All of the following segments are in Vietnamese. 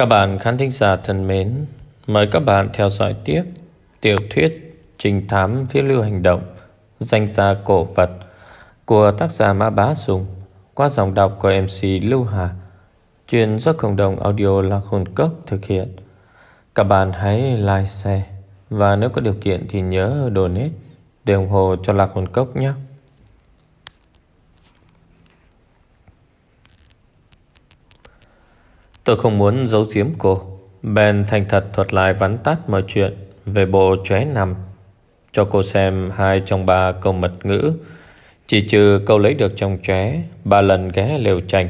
Các bạn khán thính giả thân mến, mời các bạn theo dõi tiếp tiểu thuyết Trình thám phiêu lưu hành động Danh gia cổ vật của tác giả Mã Bá Sùng qua dòng đọc của MC Lưu Hà truyền do cộng đồng audio Lạc Hồn Cốc thực hiện. Các bạn hãy like, share và nếu có điều kiện thì nhớ donate để ủng hộ cho Lạc Hồn Cốc nhé. Tôi không muốn giấu giếm cô. Ben thành thật thuật lại vắn tắt mọi chuyện Về bộ chóe nằm. Cho cô xem hai trong ba câu mật ngữ. Chỉ trừ câu lấy được trong chóe, Ba lần ghé lều tranh.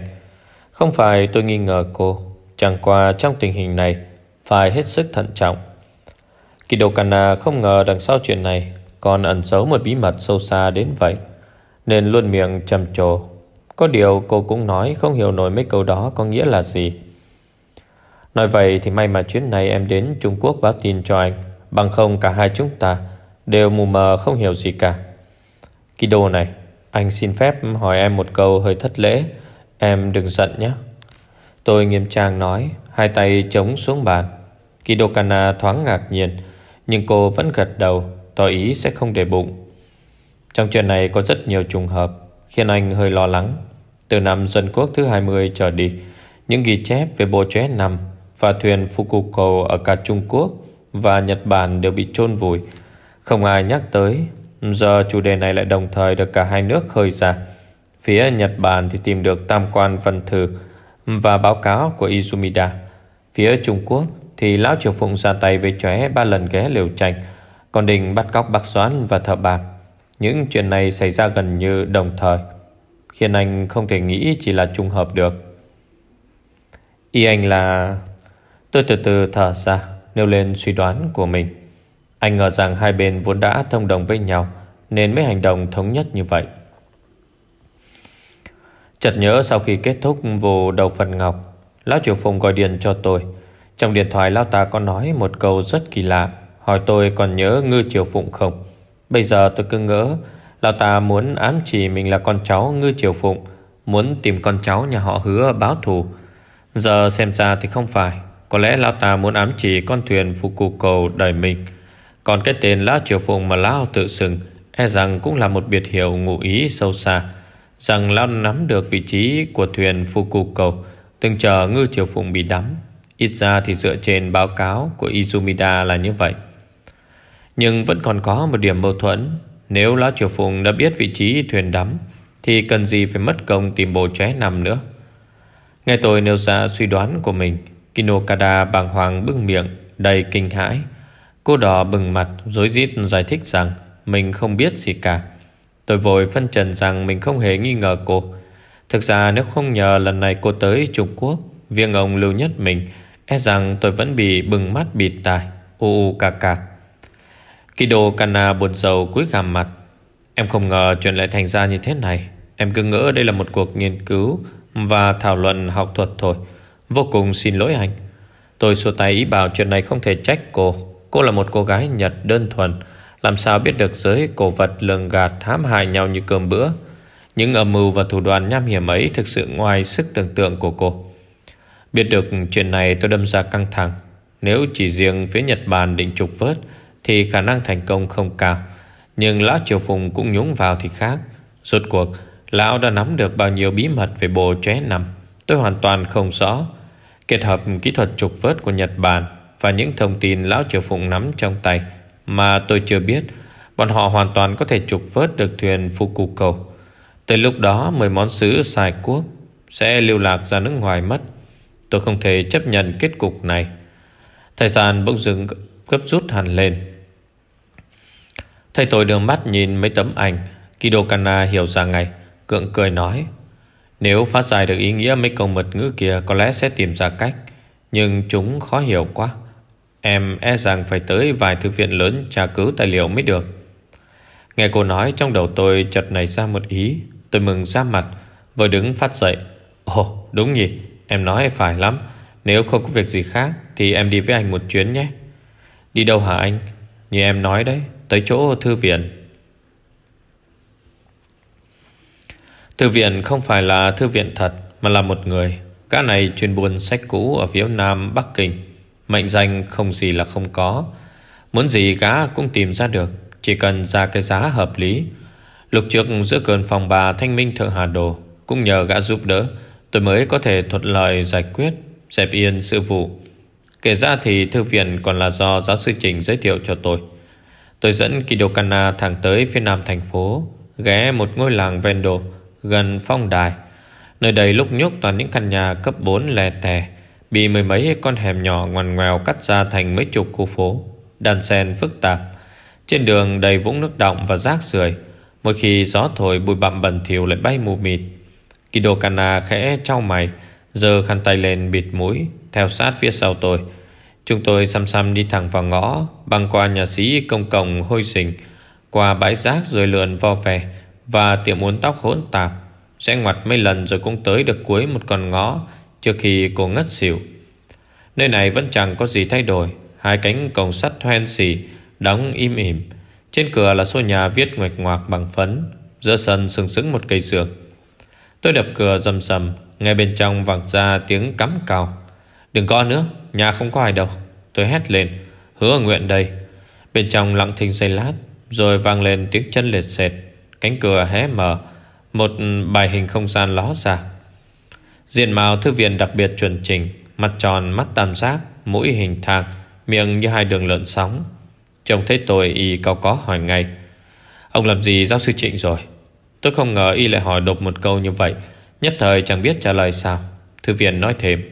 Không phải tôi nghi ngờ cô. Chẳng qua trong tình hình này, Phải hết sức thận trọng. Kidokana không ngờ đằng sau chuyện này Còn ẩn giấu một bí mật sâu xa đến vậy, Nên luôn miệng trầm trồ. Có điều cô cũng nói Không hiểu nổi mấy câu đó có nghĩa là gì. Nói vậy thì may mà chuyến này em đến Trung Quốc báo tin cho anh. Bằng không, cả hai chúng ta Đều mù mờ, không hiểu gì cả. Kido này, Anh xin phép hỏi em một câu hơi thất lễ. Em đừng giận nhé. Tôi nghiêm trang nói, Hai tay chống xuống bàn. Kido Kana thoáng ngạc nhiên, Nhưng cô vẫn gật đầu, Tỏ ý sẽ không để bụng. Trong chuyện này có rất nhiều trùng hợp, Khiến anh hơi lo lắng. Từ năm dân quốc thứ 20 trở đi, Những ghi chép về bộ chóe nằm và thuyền Fukuko ở cả Trung Quốc và Nhật Bản đều bị chôn vùi. Không ai nhắc tới. Giờ chủ đề này lại đồng thời được cả hai nước khơi ra. Phía Nhật Bản thì tìm được tam quan văn thư và báo cáo của Izumida. Phía Trung Quốc thì Lão Triều Phụng ra tay với chóe ba lần ghé liều tranh, còn Đình bắt cóc bác Doãn và thợ bạc. Những chuyện này xảy ra gần như đồng thời, khiến anh không thể nghĩ chỉ là trùng hợp được. Y anh là Tôi từ từ thở ra, Nêu lên suy đoán của mình. Anh ngờ rằng hai bên vốn đã thông đồng với nhau, Nên mới hành động thống nhất như vậy. Chợt nhớ sau khi kết thúc vụ đầu phần ngọc, Lão Triều Phùng gọi điện cho tôi. Trong điện thoại, Lão ta có nói một câu rất kỳ lạ, Hỏi tôi còn nhớ Ngư Triều Phụng không? Bây giờ tôi cứ ngỡ, Lão ta muốn ám chỉ mình là con cháu Ngư Triều Phụng, Muốn tìm con cháu nhà họ hứa báo thù. Giờ xem ra thì không phải có lẽ Lão ta muốn ám chỉ con thuyền phục cụ cầu đời mình. Còn cái tên Lão Triều Phùng mà Lão tự xưng E rằng cũng là một biệt hiệu ngụ ý sâu xa. Rằng Lão nắm được vị trí của thuyền phục cụ cầu, Từng chờ ngư Triều Phùng bị đắm. Ít ra thì dựa trên báo cáo của Izumida là như vậy. Nhưng vẫn còn có một điểm mâu thuẫn. Nếu Lão Triều Phùng đã biết vị trí thuyền đắm, Thì cần gì phải mất công tìm bộ ché nằm nữa? Nghe tôi nêu ra suy đoán của mình Kinokada bàng hoàng bưng miệng, Đầy kinh hãi. Cô đỏ bừng mặt dối rít giải thích rằng Mình không biết gì cả. Tôi vội phân trần rằng mình không hề nghi ngờ cô. Thực ra nếu không nhờ lần này cô tới Trung Quốc Viên ông lưu nhất mình E rằng tôi vẫn bị bừng mắt bịt tai. U u cà cà. Kido Kana buồn rầu cúi gằm mặt. Em không ngờ chuyện lại thành ra như thế này. Em cứ ngỡ đây là một cuộc nghiên cứu Và thảo luận học thuật thôi. Vô cùng xin lỗi anh. Tôi xua tay ý bảo chuyện này không thể trách cô. Cô là một cô gái Nhật đơn thuần. Làm sao biết được giới cổ vật lường gạt hãm hại nhau như cơm bữa? Những âm mưu và thủ đoạn nham hiểm ấy Thực sự ngoài sức tưởng tượng của cô. Biết được chuyện này, tôi đâm ra căng thẳng. Nếu chỉ riêng phía Nhật Bản định trục vớt, Thì khả năng thành công không cao. Nhưng Lão Triều Phùng cũng nhúng vào thì khác. Rốt cuộc, Lão đã nắm được bao nhiêu bí mật về bộ chóe nằm Tôi hoàn toàn không rõ. Kết hợp kỹ thuật trục vớt của Nhật Bản Và những thông tin Lão Triều Phụng nắm trong tay Mà tôi chưa biết, Bọn họ hoàn toàn có thể trục vớt được thuyền Fukuko Tới lúc đó, Mười món sứ xài quốc Sẽ lưu lạc ra nước ngoài mất. Tôi không thể chấp nhận kết cục này. Thời gian bỗng dừng gấp rút hẳn lên. Thầy tôi đưa mắt nhìn mấy tấm ảnh. Kido Kana hiểu ra ngay Cưỡng cười nói nếu phát giải được ý nghĩa mấy câu mật ngữ kia, Có lẽ sẽ tìm ra cách. Nhưng chúng khó hiểu quá. Em e rằng phải tới vài thư viện lớn Tra cứu tài liệu mới được. Nghe cô nói, trong đầu tôi chợt này ra một ý. Tôi mừng ra mặt Vừa đứng phát dậy. Ồ, đúng nhỉ, Em nói phải lắm. Nếu không có việc gì khác, Thì em đi với anh một chuyến nhé. Đi đâu hả anh? Như em nói đấy, Tới chỗ thư viện. Thư viện không phải là thư viện thật, Mà là một người. Gã này chuyên buôn sách cũ Ở phía nam Bắc Kinh. Mệnh danh không gì là không có. Muốn gì gã cũng tìm ra được, Chỉ cần ra cái giá hợp lý. Lục trước giữa cơn phòng bà Thanh Minh Thượng Hà Đồ, Cũng nhờ gã giúp đỡ, Tôi mới có thể thuận lợi giải quyết, Dẹp yên sự vụ. Kể ra thì thư viện còn là do giáo sư Trình giới thiệu cho tôi. Tôi dẫn Kidokana thẳng tới phía nam thành phố, Ghé một ngôi làng Vendo Gần phong đài. Nơi đây lúc nhúc toàn những căn nhà cấp 4 lè tè, Bị mười mấy con hẻm nhỏ ngoằn ngoèo cắt ra thành mấy chục khu phố, Đàn sen phức tạp. Trên đường đầy vũng nước động và rác rưởi, Mỗi khi gió thổi bụi bặm bẩn thỉu lại bay mù mịt. Kido kana khẽ trao mày Giờ khăn tay lên bịt mũi, Theo sát phía sau tôi. Chúng tôi xăm xăm đi thẳng vào ngõ, Băng qua nhà sĩ công cộng hôi xình Qua bãi rác rồi lượn vo vè và tiệm uốn tóc hỗn tạp, Sẽ ngoặt mấy lần rồi cũng tới được cuối một con ngõ Trước khi cô ngất xỉu. Nơi này vẫn chẳng có gì thay đổi, Hai cánh cổng sắt hoen xỉ Đóng im ỉm. Trên cửa là số nhà viết ngoạch ngoạc bằng phấn, Giữa sân sừng sững một cây dược. Tôi đập cửa rầm rầm Ngay bên trong vang ra tiếng cắm cào. Đừng có nữa, Nhà không có ai đâu. Tôi hét lên, Hứa nguyện đây. Bên trong lặng thinh giây lát, Rồi vang lên tiếng chân liệt sệt. Cánh cửa hé mở Một bài hình không gian ló ra. Diện mạo thư viện đặc biệt chuẩn chỉnh Mặt tròn, mắt tam giác Mũi hình thang Miệng như hai đường lợn sóng. Trông thấy tôi y cao có hỏi ngay Ông làm gì giáo sư Trịnh rồi? Tôi không ngờ y lại hỏi đột một câu như vậy Nhất thời chẳng biết trả lời sao. Thư viện nói thêm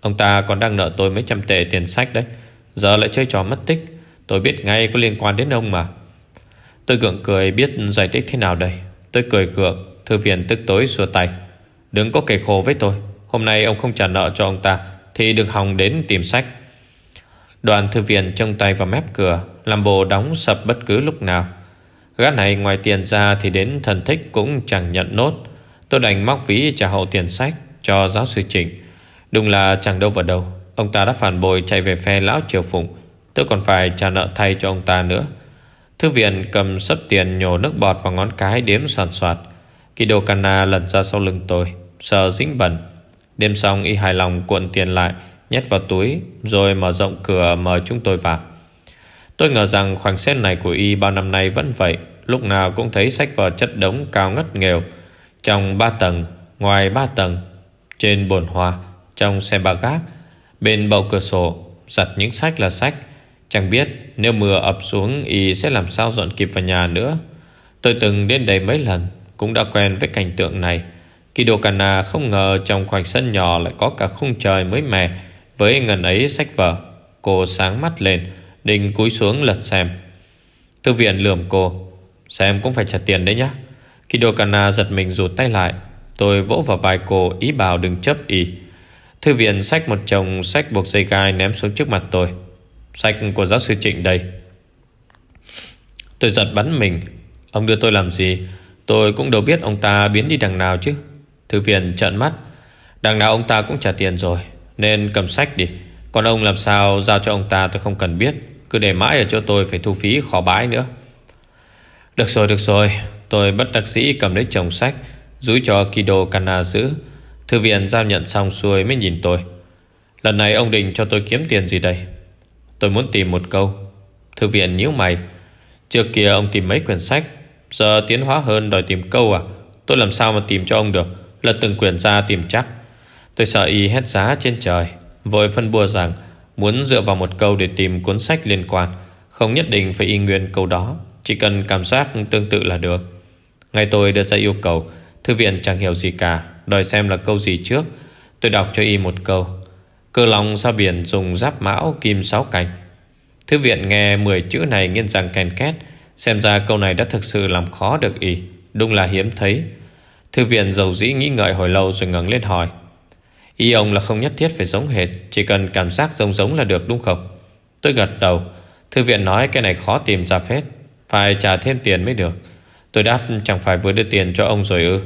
Ông ta còn đang nợ tôi mấy trăm tệ tiền sách đấy Giờ lại chơi trò mất tích. Tôi biết ngay có liên quan đến ông mà. Tôi gượng cười biết giải thích thế nào đây. Tôi cười gượng, Thư viện tức tối xua tay. Đừng có kể khổ với tôi. Hôm nay ông không trả nợ cho ông ta, Thì đừng hòng đến tìm sách. Đoàn thư viện trông tay vào mép cửa, Làm bộ đóng sập bất cứ lúc nào. Gã này ngoài tiền ra Thì đến thần thích cũng chẳng nhận nốt. Tôi đành móc ví trả hậu tiền sách Cho giáo sư Trịnh. Đúng là chẳng đâu vào đâu. Ông ta đã phản bội chạy về phe lão triều phụng. Tôi còn phải trả nợ thay cho ông ta nữa. Thư viện cầm sấp tiền nhổ nước bọt vào ngón cái đếm soàn soạt. Kido Kana lật ra sau lưng tôi, Sợ dính bẩn. Đêm xong, y hài lòng cuộn tiền lại, Nhét vào túi, Rồi mở rộng cửa mời chúng tôi vào. Tôi ngờ rằng khoảnh xét này của y bao năm nay vẫn vậy, Lúc nào cũng thấy sách vở chất đống cao ngất nghèo. Trong ba tầng, Ngoài ba tầng, Trên bồn hoa, Trong xe ba gác, Bên bầu cửa sổ, Giặt những sách là sách. Chẳng biết nếu mưa ập xuống Y sẽ làm sao dọn kịp vào nhà nữa. Tôi từng đến đây mấy lần, Cũng đã quen với cảnh tượng này. Kidokana không ngờ trong khoảnh sân nhỏ Lại có cả khung trời mới mẻ Với ngần ấy sách vở. Cô sáng mắt lên, Định cúi xuống lật xem. Thư viện lườm cô, Xem cũng phải trả tiền đấy nhá. Kidokana giật mình rụt tay lại. Tôi vỗ vào vai cô, ý bảo đừng chấp ý Thư viện sách một chồng sách buộc dây gai ném xuống trước mặt tôi. Sách của giáo sư Trịnh đây. Tôi giật bắn mình. Ông đưa tôi làm gì? Tôi cũng đâu biết ông ta biến đi đằng nào chứ. Thư viện trợn mắt. Đằng nào ông ta cũng trả tiền rồi, Nên cầm sách đi. Còn ông làm sao giao cho ông ta tôi không cần biết. Cứ để mãi ở chỗ tôi phải thu phí khó bãi nữa. Được rồi được rồi. Tôi bất đắc sĩ cầm lấy chồng sách, Rúi cho Kido Kana giữ Thư viện giao nhận xong xuôi mới nhìn tôi. Lần này ông định cho tôi kiếm tiền gì đây? Tôi muốn tìm một câu. Thư viện nhíu mày. Trước kia ông tìm mấy quyển sách, Giờ tiến hóa hơn đòi tìm câu à? Tôi làm sao mà tìm cho ông được? Lật từng quyển ra tìm chắc. Tôi sợ y hét giá trên trời, Vội phân bua rằng Muốn dựa vào một câu để tìm cuốn sách liên quan. Không nhất định phải y nguyên câu đó, Chỉ cần cảm giác tương tự là được. Ngay tôi đưa ra yêu cầu, Thư viện chẳng hiểu gì cả, Đòi xem là câu gì trước. Tôi đọc cho y một câu. Cơ lòng ra biển dùng giáp mão kim sáu cành. Thư viện nghe 10 chữ này nghiên rằng kèn két, Xem ra câu này đã thực sự làm khó được y. Đúng là hiếm thấy. Thư viện dầu dĩ nghĩ ngợi hồi lâu rồi ngẩng lên hỏi. Ý ông là không nhất thiết phải giống hệt, Chỉ cần cảm giác giống giống là được đúng không? Tôi gật đầu. Thư viện nói cái này khó tìm ra phết. Phải trả thêm tiền mới được. Tôi đáp, chẳng phải vừa đưa tiền cho ông rồi ư?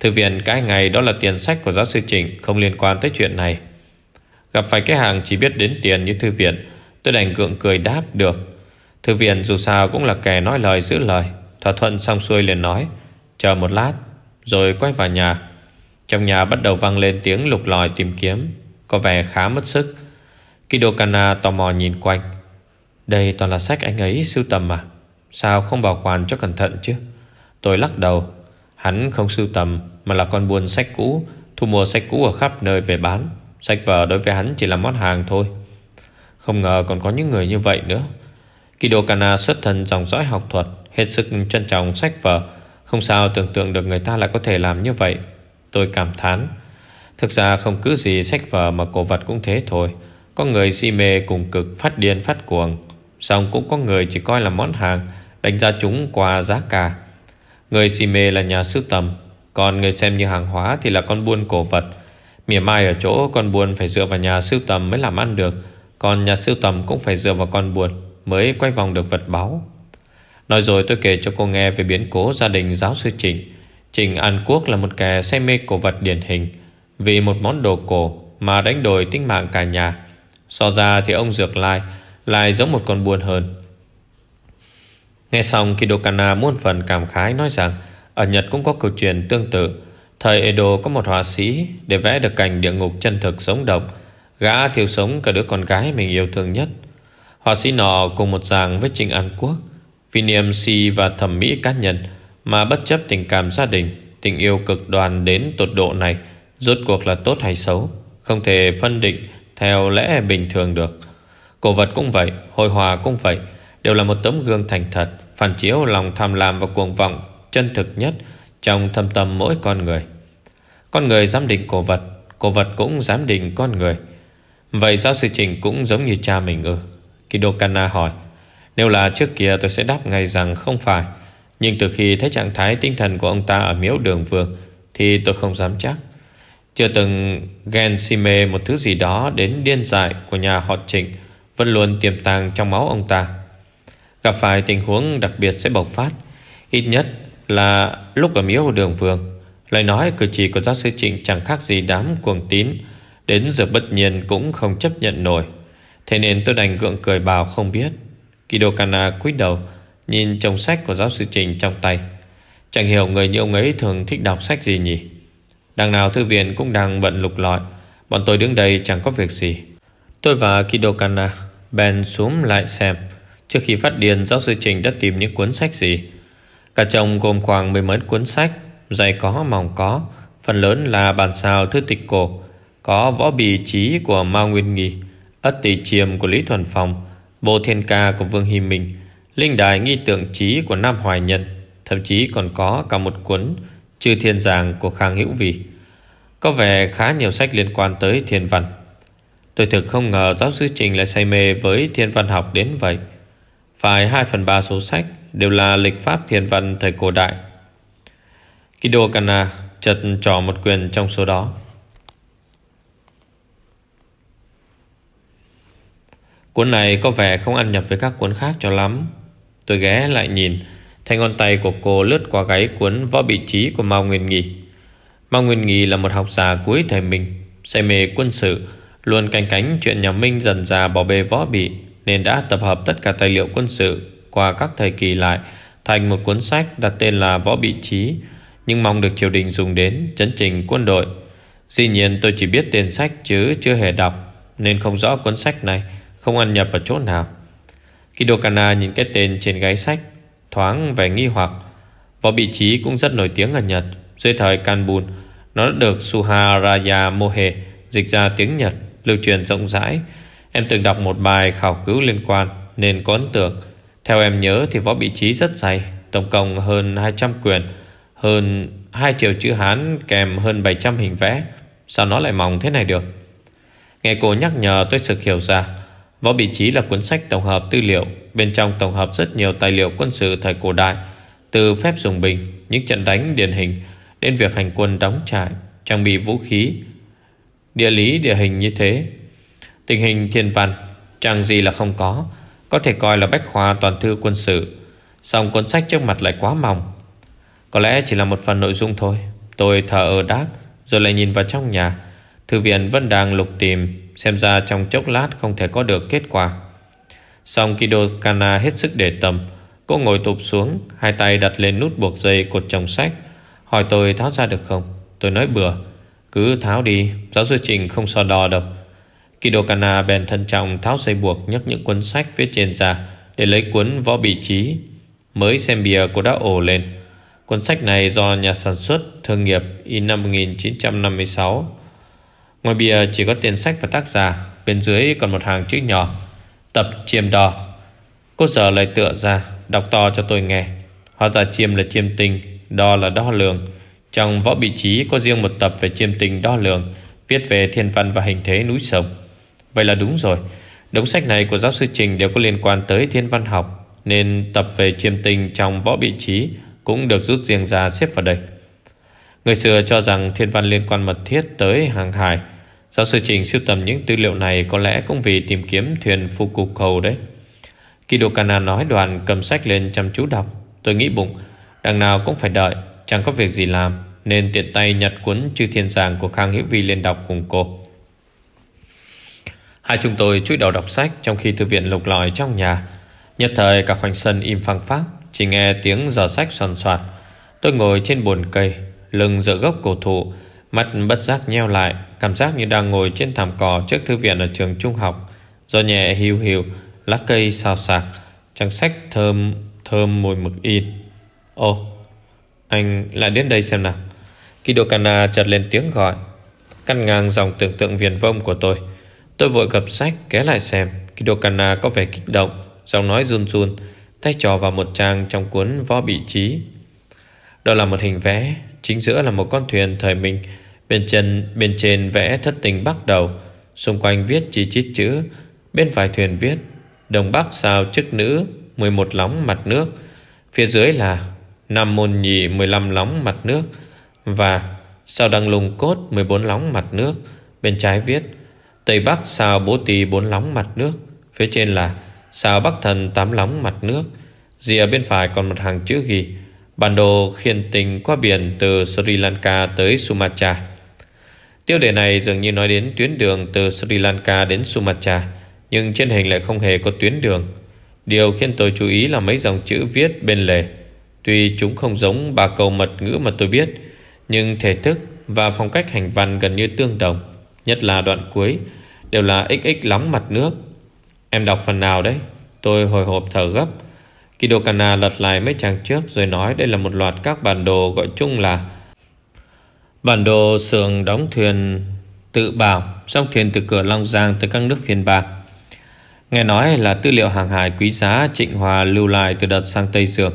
Thư viện cái ngày đó là tiền sách của giáo sư Trịnh, Không liên quan tới chuyện này. Gặp phải cái hàng chỉ biết đến tiền như thư viện, Tôi đành gượng cười đáp được. Thư viện dù sao cũng là kẻ nói lời giữ lời. Thỏa thuận xong xuôi liền nói, Chờ một lát, Rồi quay vào nhà. Trong nhà bắt đầu vang lên tiếng lục lòi tìm kiếm, Có vẻ khá mất sức. Kido Kana tò mò nhìn quanh. Đây toàn là sách anh ấy sưu tầm mà Sao không bảo quản cho cẩn thận chứ? Tôi lắc đầu. Hắn không sưu tầm, Mà là con buôn sách cũ, Thu mua sách cũ ở khắp nơi về bán. Sách vở đối với hắn chỉ là món hàng thôi. Không ngờ còn có những người như vậy nữa. Kido Kana xuất thân dòng dõi học thuật, Hết sức trân trọng sách vở. Không sao tưởng tượng được người ta lại có thể làm như vậy. Tôi cảm thán. Thực ra không cứ gì sách vở mà cổ vật cũng thế thôi. Có người si mê cùng cực, phát điên, phát cuồng. Xong cũng có người chỉ coi là món hàng, Đánh giá chúng qua giá cả. Người si mê là nhà sưu tầm. Còn người xem như hàng hóa thì là con buôn cổ vật. Mỉa mai ở chỗ con buồn phải dựa vào nhà sưu tầm mới làm ăn được, Còn nhà sưu tầm cũng phải dựa vào con buồn Mới quay vòng được vật báu Nói rồi tôi kể cho cô nghe về biến cố gia đình giáo sư Trình Trình An Quốc là một kẻ say mê cổ vật điển hình, Vì một món đồ cổ mà đánh đổi tính mạng cả nhà. So ra thì ông Dược Lai lại giống một con buôn hơn. Nghe xong Kidokana muôn phần cảm khái nói rằng Ở Nhật cũng có câu chuyện tương tự. Thời Edo có một họa sĩ Để vẽ được cảnh địa ngục chân thực sống động. Gã thiêu sống cả đứa con gái mình yêu thương nhất. Họa sĩ nọ cùng một dạng với Trịnh An Quốc, Vì niềm si và thẩm mỹ cá nhân Mà bất chấp tình cảm gia đình, Tình yêu cực đoan đến tột độ này, Rốt cuộc là tốt hay xấu, Không thể phân định theo lẽ bình thường được. Cổ vật cũng vậy, Hội hòa cũng vậy, Đều là một tấm gương thành thật, Phản chiếu lòng tham lam và cuồng vọng Chân thực nhất trong thâm tâm mỗi con người. Con người giám định cổ vật Cổ vật cũng giám định con người. Vậy giáo sư Trình cũng giống như cha mình ư? Kido Kana hỏi. Nếu là trước kia tôi sẽ đáp ngay rằng không phải. Nhưng từ khi thấy trạng thái tinh thần của ông ta ở miếu đường vương, Thì tôi không dám chắc. Chưa từng ghen si mê một thứ gì đó Đến điên dại của nhà họ Trịnh Vẫn luôn tiềm tàng trong máu ông ta. Gặp phải tình huống đặc biệt sẽ bộc phát, Ít nhất là lúc ở miếu đường vương. Lời nói cử chỉ của giáo sư Trịnh Chẳng khác gì đám cuồng tín, Đến giờ bất nhiên cũng không chấp nhận nổi. Thế nên tôi đành gượng cười bào không biết. Kido Kana cúi đầu, Nhìn chồng sách của giáo sư Trình trong tay. Chẳng hiểu người như ông ấy thường thích đọc sách gì nhỉ? Đằng nào thư viện cũng đang bận lục lọi, Bọn tôi đứng đây chẳng có việc gì. Tôi và Kido Kana bèn xuống lại xem, Trước khi phát điên giáo sư Trình đã tìm những cuốn sách gì. Cả chồng gồm khoảng mười mấy cuốn sách Dày có, mỏng có. Phần lớn là bản sao thư tịch cổ. Có võ bì trí của Mao Nguyên Nghi, Ất tỷ chiêm của Lý Thuần Phong Bộ thiên ca của Vương Hy Minh, Linh đài nghi tượng trí của Nam Hoài Nhân, Thậm chí còn có cả một cuốn Chư Thiên Giàng của Khang Hữu Vì Có vẻ khá nhiều sách liên quan tới thiên văn. Tôi thực không ngờ giáo sư Trình lại say mê với thiên văn học đến vậy. Phải 2 phần 3 số sách đều là lịch pháp thiên văn thời cổ đại. Kido Kana chật trò một quyền trong số đó. Cuốn này có vẻ không ăn nhập với các cuốn khác cho lắm. Tôi ghé lại nhìn, thanh ngón tay của cô lướt qua gáy cuốn võ bị trí của Mao Nguyên Nghị Mao Nguyên Nghị là một học giả cuối thời Minh, say mê quân sự, luôn canh cánh chuyện nhà Minh dần già bỏ bê võ bị, nên đã tập hợp tất cả tài liệu quân sự qua các thời kỳ lại thành một cuốn sách đặt tên là Võ Bị Trí, nhưng mong được triều đình dùng đến chấn trình quân đội. Dĩ nhiên tôi chỉ biết tên sách chứ chưa hề đọc, nên không rõ cuốn sách này không ăn nhập ở chỗ nào. Khi Dokana nhìn cái tên trên gáy sách, thoáng vẻ nghi hoặc. Võ Bị Trí cũng rất nổi tiếng ở Nhật. Dưới thời Kanbun, nó đã được Suharaya Mohe dịch ra tiếng Nhật, lưu truyền rộng rãi. Em từng đọc một bài khảo cứu liên quan nên có ấn tượng. Theo em nhớ thì võ bị trí rất dày Tổng cộng hơn 200 quyển hơn hai triệu chữ Hán Kèm hơn 700 hình vẽ. Sao nó lại mỏng thế này được? Nghe cô nhắc nhở tôi sực hiểu ra. Võ bị trí là cuốn sách tổng hợp tư liệu. Bên trong tổng hợp rất nhiều tài liệu quân sự thời cổ đại, Từ phép dùng bình, Những trận đánh điển hình, Đến việc hành quân đóng trại, Trang bị vũ khí. Địa lý địa hình như thế. Tình hình thiên văn Chẳng gì là không có. Có thể coi là bách khoa toàn thư quân sự. Xong cuốn sách trước mặt lại quá mỏng. Có lẽ chỉ là một phần nội dung thôi. Tôi thở ở đáp, Rồi lại nhìn vào trong nhà. Thư viện vẫn đang lục tìm, Xem ra trong chốc lát không thể có được kết quả. Xong Kido Kana hết sức để tâm. Cô ngồi tụp xuống, Hai tay đặt lên nút buộc dây cột chồng sách. Hỏi tôi tháo ra được không? Tôi nói bừa. Cứ tháo đi, Giáo sư Trình không so đo đâu. Kido Kana bèn thân trọng tháo dây buộc nhấc những cuốn sách phía trên ra để lấy cuốn võ bị trí. Mới xem bìa cô đã ổ lên. Cuốn sách này do nhà sản xuất thương nghiệp in năm 1956. Ngoài bìa chỉ có tên sách và tác giả, bên dưới còn một hàng chữ nhỏ. Tập chiêm đo. Cô giờ lại tựa ra, đọc to cho tôi nghe. Hóa ra chiêm là chiêm tinh, đo là đo lường. Trong võ bị trí có riêng một tập về chiêm tinh đo lường, viết về thiên văn và hình thế núi sông. Vậy là đúng rồi Đống sách này của giáo sư Trình đều có liên quan tới thiên văn học Nên tập về chiêm tinh trong võ bị trí cũng được rút riêng ra xếp vào đây. Người xưa cho rằng thiên văn liên quan mật thiết tới hàng hải. Giáo sư Trình sưu tầm những tư liệu này, Có lẽ cũng vì tìm kiếm thuyền phu cục cầu đấy. Kido Kana nói đoàn cầm sách lên chăm chú đọc. Tôi nghĩ bụng, Đằng nào cũng phải đợi, Chẳng có việc gì làm, Nên tiện tay nhặt cuốn chư thiên giảng của Khang Hiễu Vi lên đọc cùng cô. Hai chúng tôi chui đầu đọc sách Trong khi thư viện lục lọi trong nhà. Nhất thời cả khoảnh sân im phăng phát chỉ nghe tiếng giỏ sách soàn soạt. Tôi ngồi trên bồn cây, Lưng dựa gốc cổ thụ, Mắt bất giác nheo lại, Cảm giác như đang ngồi trên thảm cỏ Trước thư viện ở trường trung học. Gió nhẹ hiu hiu, Lá cây xào xạc, Trang sách thơm thơm mùi mực in. Ồ Anh lại đến đây xem nào. Kidokana chợt lên tiếng gọi Căn ngang dòng tưởng tượng viền vông của tôi. Tôi vội gập sách ké lại xem, Kidokana có vẻ kích động, Giọng nói run run. Tay trò vào một trang trong cuốn võ bị trí Đó là một hình vẽ, Chính giữa là một con thuyền thời Minh, Bên chân bên trên vẽ thất tình bắt đầu. Xung quanh viết chỉ chít chữ, Bên phải thuyền viết Đông Bắc sao chức nữ 11 lóng mặt nước. Phía dưới là, Nam môn nhị 15 lóng mặt nước. Và, sao đăng lùng cốt 14 lóng mặt nước. Bên trái viết, Tây Bắc sao bố tì bốn lóng mặt nước. Phía trên là sao Bắc thần tám lóng mặt nước Rìa bên phải còn một hàng chữ ghi, Bản đồ khiên tình qua biển từ Sri Lanka tới Sumatra. Tiêu đề này dường như nói đến tuyến đường từ Sri Lanka đến Sumatra, Nhưng trên hình lại không hề có tuyến đường. Điều khiến tôi chú ý là mấy dòng chữ viết bên lề. Tuy chúng không giống ba câu mật ngữ mà tôi biết, Nhưng thể thức và phong cách hành văn gần như tương đồng, Nhất là đoạn cuối Đều là xx lóng mặt nước. Em đọc phần nào đấy? Tôi hồi hộp thở gấp. Kidokana lật lại mấy trang trước Rồi nói đây là một loạt các bản đồ gọi chung là Bản đồ sườn đóng thuyền tự bảo Sông thuyền từ cửa Long Giang tới các nước phiên bạc. Nghe nói là tư liệu hàng hải quý giá Trịnh Hòa lưu lại từ đợt sang Tây Dược.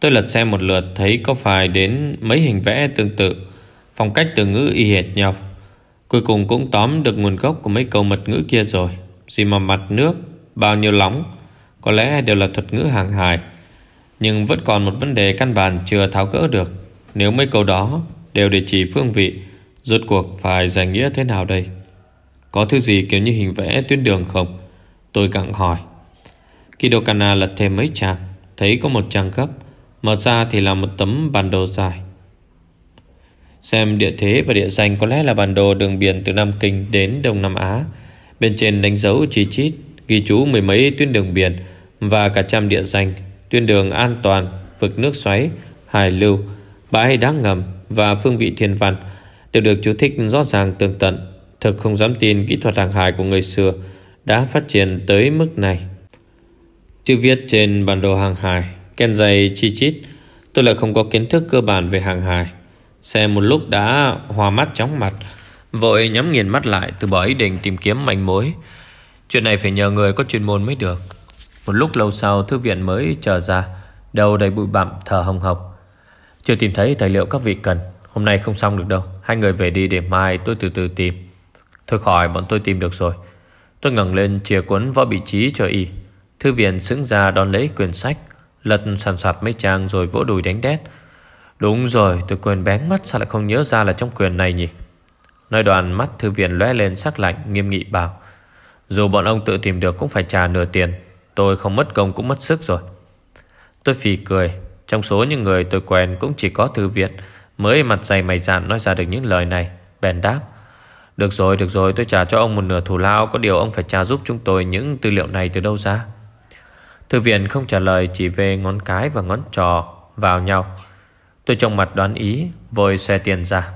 Tôi lật xem một lượt thấy có phải đến mấy hình vẽ tương tự, Phong cách từ ngữ y hệt nhau. Cuối cùng cũng tóm được nguồn gốc của mấy câu mật ngữ kia rồi. Gì mà mặt nước Bao nhiêu lóng Có lẽ đều là thuật ngữ hàng hải Nhưng vẫn còn một vấn đề căn bản chưa tháo gỡ được. Nếu mấy câu đó Đều để chỉ phương vị Rốt cuộc phải giải nghĩa thế nào đây? Có thứ gì kiểu như hình vẽ tuyến đường không? Tôi gặng hỏi. Kidokana lật thêm mấy trang Thấy có một trang gấp Mở ra thì là một tấm bản đồ dài. Xem địa thế và địa danh có lẽ là bản đồ đường biển từ Nam Kinh đến Đông Nam Á. Bên trên đánh dấu chi chít, ghi chú mười mấy tuyến đường biển và cả trăm địa danh, tuyến đường an toàn, vực nước xoáy, hải lưu, bãi đá ngầm và phương vị thiên văn đều được chú thích rõ ràng tường tận. Thực không dám tin kỹ thuật hàng hải của người xưa đã phát triển tới mức này. Chữ viết trên bản đồ hàng hải, ken dày chi chít, tôi lại không có kiến thức cơ bản về hàng hải. Xem một lúc đã hòa mắt chóng mặt Vội nhắm nghiền mắt lại Từ bỏ ý định tìm kiếm manh mối Chuyện này phải nhờ người có chuyên môn mới được. Một lúc lâu sau, thư viện mới trở ra, Đầu đầy bụi bặm, thở hồng hộc. Chưa tìm thấy tài liệu các vị cần. Hôm nay không xong được đâu. Hai người về đi để mai tôi từ từ tìm. Thôi khỏi, bọn tôi tìm được rồi. Tôi ngẩng lên chìa cuốn võ bị trí cho y. Thư viện xứng ra đón lấy quyển sách, Lật sàn sạt mấy trang rồi vỗ đùi đánh đét. Đúng rồi, tôi quên bén mắt, Sao lại không nhớ ra là trong quyền này nhỉ? Nói đoàn mắt thư viện lóe lên sắc lạnh, Nghiêm nghị bảo. Dù bọn ông tự tìm được cũng phải trả nửa tiền. Tôi không mất công cũng mất sức rồi. Tôi phì cười. Trong số những người tôi quen cũng chỉ có thư viện. Mới mặt dày mày dạn nói ra được những lời này. Bèn đáp. Được rồi được rồi, tôi trả cho ông một nửa thù lao. Có điều ông phải trả giúp chúng tôi những tư liệu này từ đâu ra? Thư viện không trả lời, Chỉ về ngón cái và ngón trò vào nhau. Tôi trong mặt đoán ý, Vội xe tiền ra.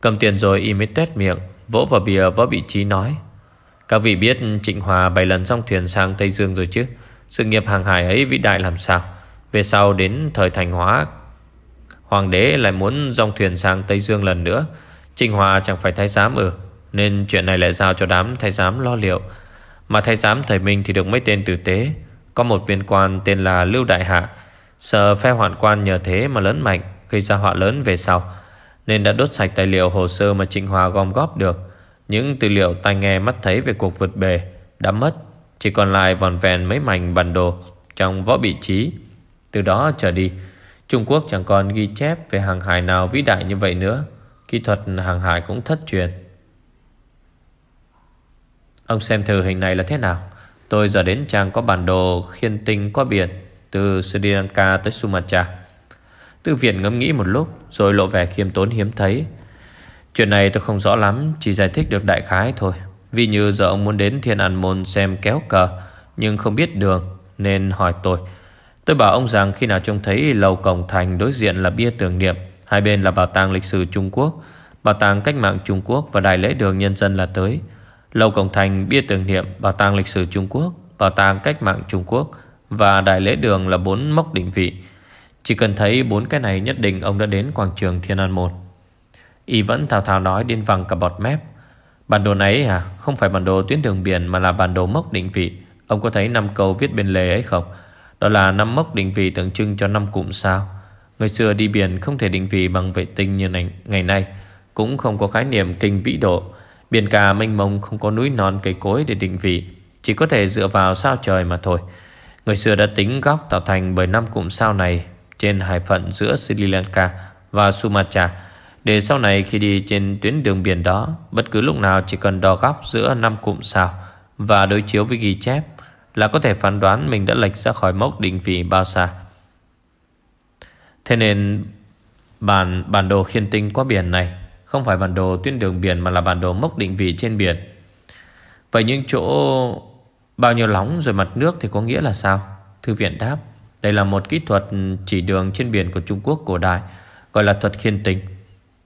Cầm tiền rồi y mới tét miệng, Vỗ vào bìa võ bị trí nói. Các vị biết Trịnh Hòa bảy lần dòng thuyền sang Tây Dương rồi chứ? Sự nghiệp hàng hải ấy vĩ đại làm sao? Về sau đến thời thành hóa, Hoàng đế lại muốn dòng thuyền sang Tây Dương lần nữa. Trịnh Hòa chẳng phải thái giám ở Nên chuyện này lại giao cho đám thái giám lo liệu. Mà thái giám thời Minh thì được mấy tên tử tế. Có một viên quan tên là Lưu Đại Hạ. Sợ phe hoạn quan nhờ thế mà lớn mạnh, Gây ra họa lớn về sau. Nên đã đốt sạch tài liệu hồ sơ mà Trịnh Hòa gom góp được. Những tư liệu tai nghe mắt thấy về cuộc vượt bề Đã mất, Chỉ còn lại vòn vẹn mấy mảnh bản đồ Trong võ bị trí. Từ đó trở đi, Trung Quốc chẳng còn ghi chép về hàng hải nào vĩ đại như vậy nữa. Kỹ thuật hàng hải cũng thất truyền. Ông xem thử hình này là thế nào. Tôi giờ đến trang có bản đồ khiên tinh qua biển Từ Sri Lanka tới Sumatra. Tư viện ngẫm nghĩ một lúc, Rồi lộ vẻ khiêm tốn hiếm thấy. Chuyện này tôi không rõ lắm, Chỉ giải thích được đại khái thôi. Vì như giờ ông muốn đến Thiên An Môn xem kéo cờ, Nhưng không biết đường, Nên hỏi tôi. Tôi bảo ông rằng khi nào trông thấy lầu cổng thành đối diện là bia tưởng niệm, Hai bên là bảo tàng lịch sử Trung Quốc, Bảo tàng cách mạng Trung Quốc và đại lễ đường nhân dân là tới. Lầu cổng thành bia tưởng niệm, Bảo tàng lịch sử Trung Quốc, Bảo tàng cách mạng Trung Quốc Và đại lễ đường là bốn mốc định vị. Chỉ cần thấy bốn cái này nhất định Ông đã đến quảng trường Thiên An Môn. Y vẫn thào thào nói đến văng cả bọt mép. Bản đồ này à Không phải bản đồ tuyến đường biển Mà là bản đồ mốc định vị. Ông có thấy năm câu viết bên lề ấy không? Đó là năm mốc định vị tượng trưng cho năm cụm sao. Người xưa đi biển không thể định vị bằng vệ tinh như này, ngày nay. Cũng không có khái niệm kinh vĩ độ. Biển cả mênh mông không có núi non cây cối để định vị. Chỉ có thể dựa vào sao trời mà thôi. Người xưa đã tính góc tạo thành bởi năm cụm sao này Trên hải phận giữa Sri Lanka và Sumatra. Để sau này khi đi trên tuyến đường biển đó Bất cứ lúc nào chỉ cần đo góc giữa năm cụm sao Và đối chiếu với ghi chép Là có thể phán đoán mình đã lệch ra khỏi mốc định vị bao xa Thế nên bản bản đồ khiên tinh qua biển này không phải bản đồ tuyến đường biển mà là bản đồ mốc định vị trên biển. Vậy những chỗ bao nhiêu lóng rồi mặt nước thì có nghĩa là sao? Thư viện đáp, đây là một kỹ thuật chỉ đường trên biển của Trung Quốc cổ đại, gọi là thuật khiên tinh.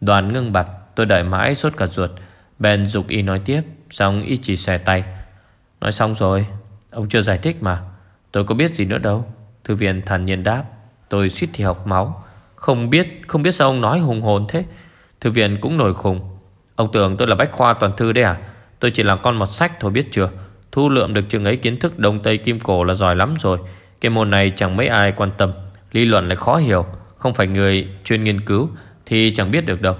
Đoàn ngưng bặt, tôi đợi mãi sốt cả ruột. Ben dục y nói tiếp, xong y chỉ xòe tay. Nói xong rồi, ông chưa giải thích mà. Tôi có biết gì nữa đâu. Thư viện thản nhiên đáp. Tôi suýt thì học máu Không biết không biết sao ông nói hùng hồn thế Thư viện cũng nổi khùng Ông tưởng tôi là bách khoa toàn thư đấy à Tôi chỉ là con một sách thôi biết chưa Thu lượm được chừng ấy kiến thức đông tây kim cổ là giỏi lắm rồi Cái môn này chẳng mấy ai quan tâm Lý luận lại khó hiểu Không phải người chuyên nghiên cứu thì chẳng biết được đâu.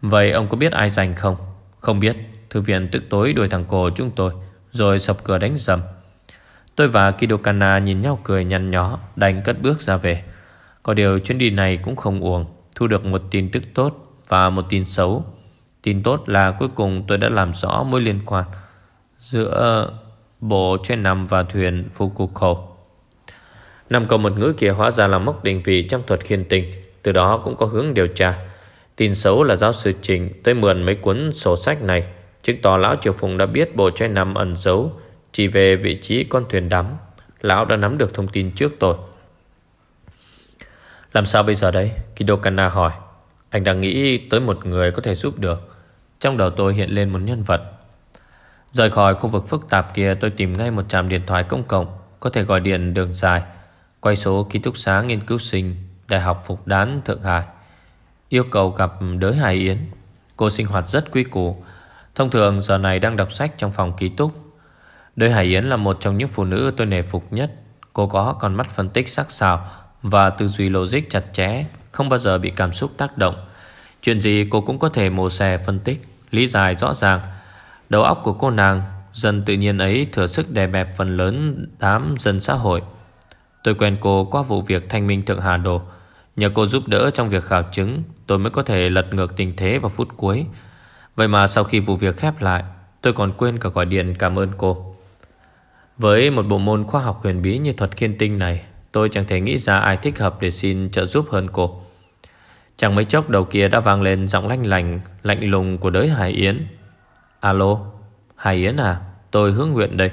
Vậy ông có biết ai giành không? Không biết. Thư viện tức tối đuổi thằng cổ chúng tôi, Rồi sập cửa đánh dầm Tôi và Kidokana nhìn nhau cười nhăn nhó, Đành cất bước ra về. Có điều chuyến đi này cũng không uổng, Thu được một tin tức tốt Và một tin xấu. Tin tốt là cuối cùng tôi đã làm rõ mối liên quan Giữa bộ trên nằm và thuyền Fukuko. Nằm cầu một ngữ kia hóa ra là mốc định vị trong thuật khiên tình. Từ đó cũng có hướng điều tra. Tin xấu là giáo sư Trình tới mượn mấy cuốn sổ sách này. Chứng tỏ Lão Triều Phùng đã biết bộ trai nằm ẩn giấu, chỉ về vị trí con thuyền đắm. Lão đã nắm được thông tin trước tôi. Làm sao bây giờ đây? Kidokana hỏi. Anh đang nghĩ tới một người có thể giúp được. Trong đầu tôi hiện lên một nhân vật. Rời khỏi khu vực phức tạp kia, Tôi tìm ngay một trạm điện thoại công cộng, Có thể gọi điện đường dài, Quay số ký túc xá nghiên cứu sinh. Đại học Phục Đán Thượng Hải, Yêu cầu gặp đới Hải Yến. Cô sinh hoạt rất quý củ. Thông thường, giờ này đang đọc sách trong phòng ký túc. Đới Hải Yến là một trong những phụ nữ tôi nể phục nhất. Cô có con mắt phân tích sắc sảo Và tư duy logic chặt chẽ, Không bao giờ bị cảm xúc tác động. Chuyện gì cô cũng có thể mồ xè phân tích, Lý giải rõ ràng. Đầu óc của cô nàng Dần tự nhiên ấy thừa sức đè bẹp phần lớn đám dân xã hội. Tôi quen cô qua vụ việc thanh minh thượng Hà Đồ. Nhờ cô giúp đỡ trong việc khảo chứng, Tôi mới có thể lật ngược tình thế vào phút cuối. Vậy mà sau khi vụ việc khép lại, Tôi còn quên cả gọi điện cảm ơn cô. Với một bộ môn khoa học huyền bí như thuật khiên tinh này, Tôi chẳng thể nghĩ ra ai thích hợp để xin trợ giúp hơn cô. Chẳng mấy chốc đầu kia đã vang lên giọng lanh lành, Lạnh lùng của đới Hải Yến. Alo, Hải Yến à Tôi hướng nguyện đây.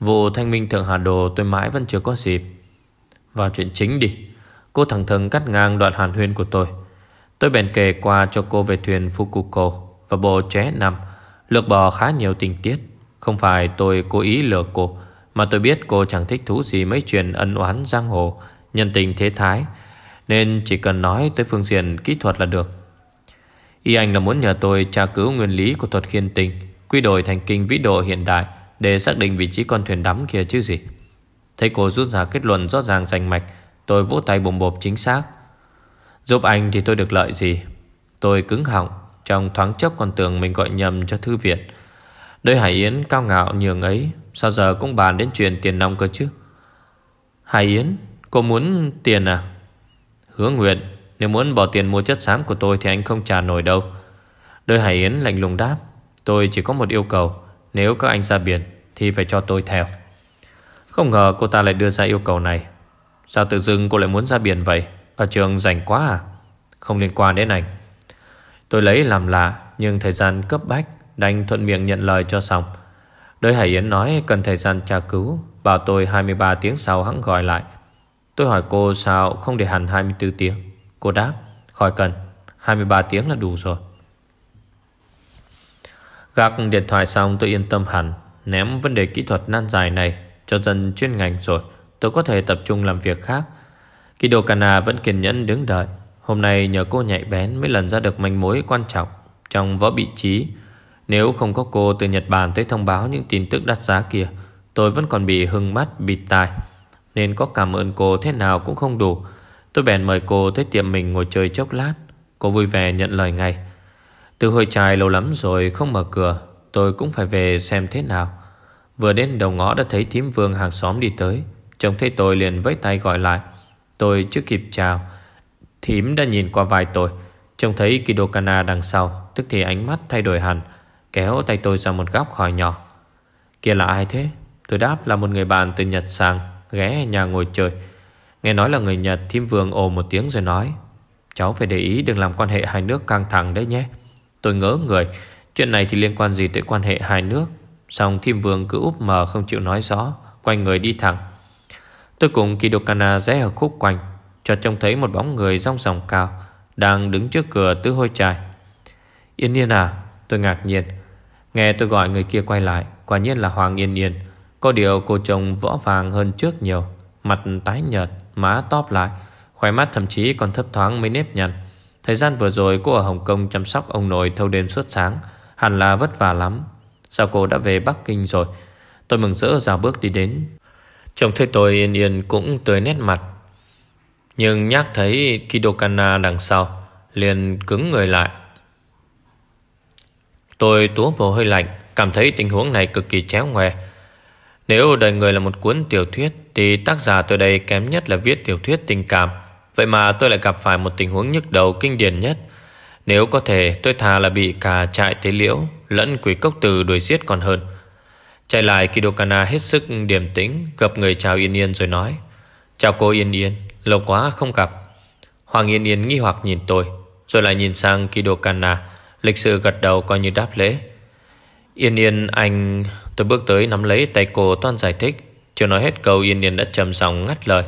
Vụ thanh minh thượng Hà Đồ tôi mãi vẫn chưa có dịp. Vào chuyện chính đi. Cô thẳng thừng cắt ngang đoạn hàn huyên của tôi. Tôi bèn kể qua cho cô về thuyền Fukuko Và bộ ché nằm Lược bỏ khá nhiều tình tiết. Không phải tôi cố ý lừa cô, Mà tôi biết cô chẳng thích thú gì mấy chuyện ân oán giang hồ, Nhân tình thế thái, Nên chỉ cần nói tới phương diện kỹ thuật là được. Y anh là muốn nhờ tôi tra cứu nguyên lý của thuật khiên tình, Quy đổi thành kinh vĩ độ hiện đại Để xác định vị trí con thuyền đắm kia chứ gì. Thấy cô rút ra kết luận rõ ràng rành mạch Tôi vỗ tay bồm bộp chính xác. Giúp anh thì tôi được lợi gì? Tôi cứng họng, Trong thoáng chốc còn tưởng mình gọi nhầm cho thư viện. Đôi Hải Yến cao ngạo nhường ấy, Sao giờ cũng bàn đến chuyện tiền nong cơ chứ? Hải Yến, Cô muốn tiền à? Hứa nguyện Nếu muốn bỏ tiền mua chất xám của tôi Thì anh không trả nổi đâu. Đôi Hải Yến lạnh lùng đáp, Tôi chỉ có một yêu cầu, Nếu các anh ra biển Thì phải cho tôi theo. Không ngờ cô ta lại đưa ra yêu cầu này. Sao tự dưng cô lại muốn ra biển vậy? Ở trường rảnh quá à? Không liên quan đến anh. Tôi lấy làm lạ, Nhưng thời gian cấp bách, Đành thuận miệng nhận lời cho xong. Đới Hải Yến nói cần thời gian tra cứu, Bảo tôi 23 tiếng sau hắn gọi lại. Tôi hỏi cô sao không để hẳn 24 tiếng. Cô đáp, Khỏi cần 23 tiếng là đủ rồi. Gạc điện thoại xong tôi yên tâm hẳn, Ném vấn đề kỹ thuật nan dài này Cho dân chuyên ngành rồi. Tôi có thể tập trung làm việc khác. Kido Kana vẫn kiên nhẫn đứng đợi. Hôm nay nhờ cô nhạy bén Mới lần ra được manh mối quan trọng Trong võ bị trí. Nếu không có cô từ Nhật Bản tới thông báo Những tin tức đắt giá kia, Tôi vẫn còn bị hưng mắt bịt tai. Nên có cảm ơn cô thế nào cũng không đủ. Tôi bèn mời cô tới tiệm mình ngồi chơi chốc lát. Cô vui vẻ nhận lời ngay. Từ hồi trài lâu lắm rồi không mở cửa, Tôi cũng phải về xem thế nào. Vừa đến đầu ngõ đã thấy thím vương hàng xóm đi tới. Trông thấy tôi liền với tay gọi lại. Tôi chưa kịp chào, Thím đã nhìn qua vai tôi. Trông thấy Kidokana đằng sau, Tức thì ánh mắt thay đổi hẳn, Kéo tay tôi ra một góc hỏi nhỏ. Kia là ai thế? Tôi đáp là một người bạn từ Nhật sang, Ghé nhà ngồi chơi. Nghe nói là người Nhật, Thím Vương ồ một tiếng rồi nói, Cháu phải để ý đừng làm quan hệ hai nước căng thẳng đấy nhé. Tôi ngỡ người, Chuyện này thì liên quan gì tới quan hệ hai nước? Xong Thím Vương cứ úp mờ không chịu nói rõ, Quay người đi thẳng. Tôi cùng Kidokana rẽ ở khúc quanh Cho trông thấy một bóng người rong ròng cao Đang đứng trước cửa tứ hôi trài Yên Yên à? Tôi ngạc nhiên. Nghe tôi gọi người kia quay lại, Quả nhiên là Hoàng Yên Yên Có điều cô chồng võ vàng hơn trước nhiều, Mặt tái nhợt, Má tóp lại, Khóe mắt thậm chí còn thấp thoáng mấy nếp nhăn. Thời gian vừa rồi cô ở Hồng Kông chăm sóc ông nội thâu đêm suốt sáng, Hẳn là vất vả lắm. Sao cô đã về Bắc Kinh rồi? Tôi mừng rỡ rào bước đi đến. Trông thấy tôi yên yên cũng tươi nét mặt. Nhưng nhắc thấy Kidokana đằng sau, Liền cứng người lại. Tôi túa mồ hơi lạnh, Cảm thấy tình huống này cực kỳ chéo ngoe. Nếu đời người là một cuốn tiểu thuyết, Thì tác giả tôi đây kém nhất là viết tiểu thuyết tình cảm. Vậy mà tôi lại gặp phải một tình huống nhức đầu kinh điển nhất. Nếu có thể, tôi thà là bị cả trại tế liễu Lẫn quỷ cốc từ đuổi giết còn hơn. Chạy lại Kidokana hết sức điềm tĩnh, Gặp người chào Yên Yên rồi nói, Chào cô Yên Yên, Lâu quá không gặp. Hoàng Yên Yên nghi hoặc nhìn tôi, Rồi lại nhìn sang Kidokana Lịch sự gật đầu coi như đáp lễ. Yên Yên, anh Tôi bước tới nắm lấy tay cô toan giải thích, Chưa nói hết câu Yên Yên đã trầm giọng ngắt lời.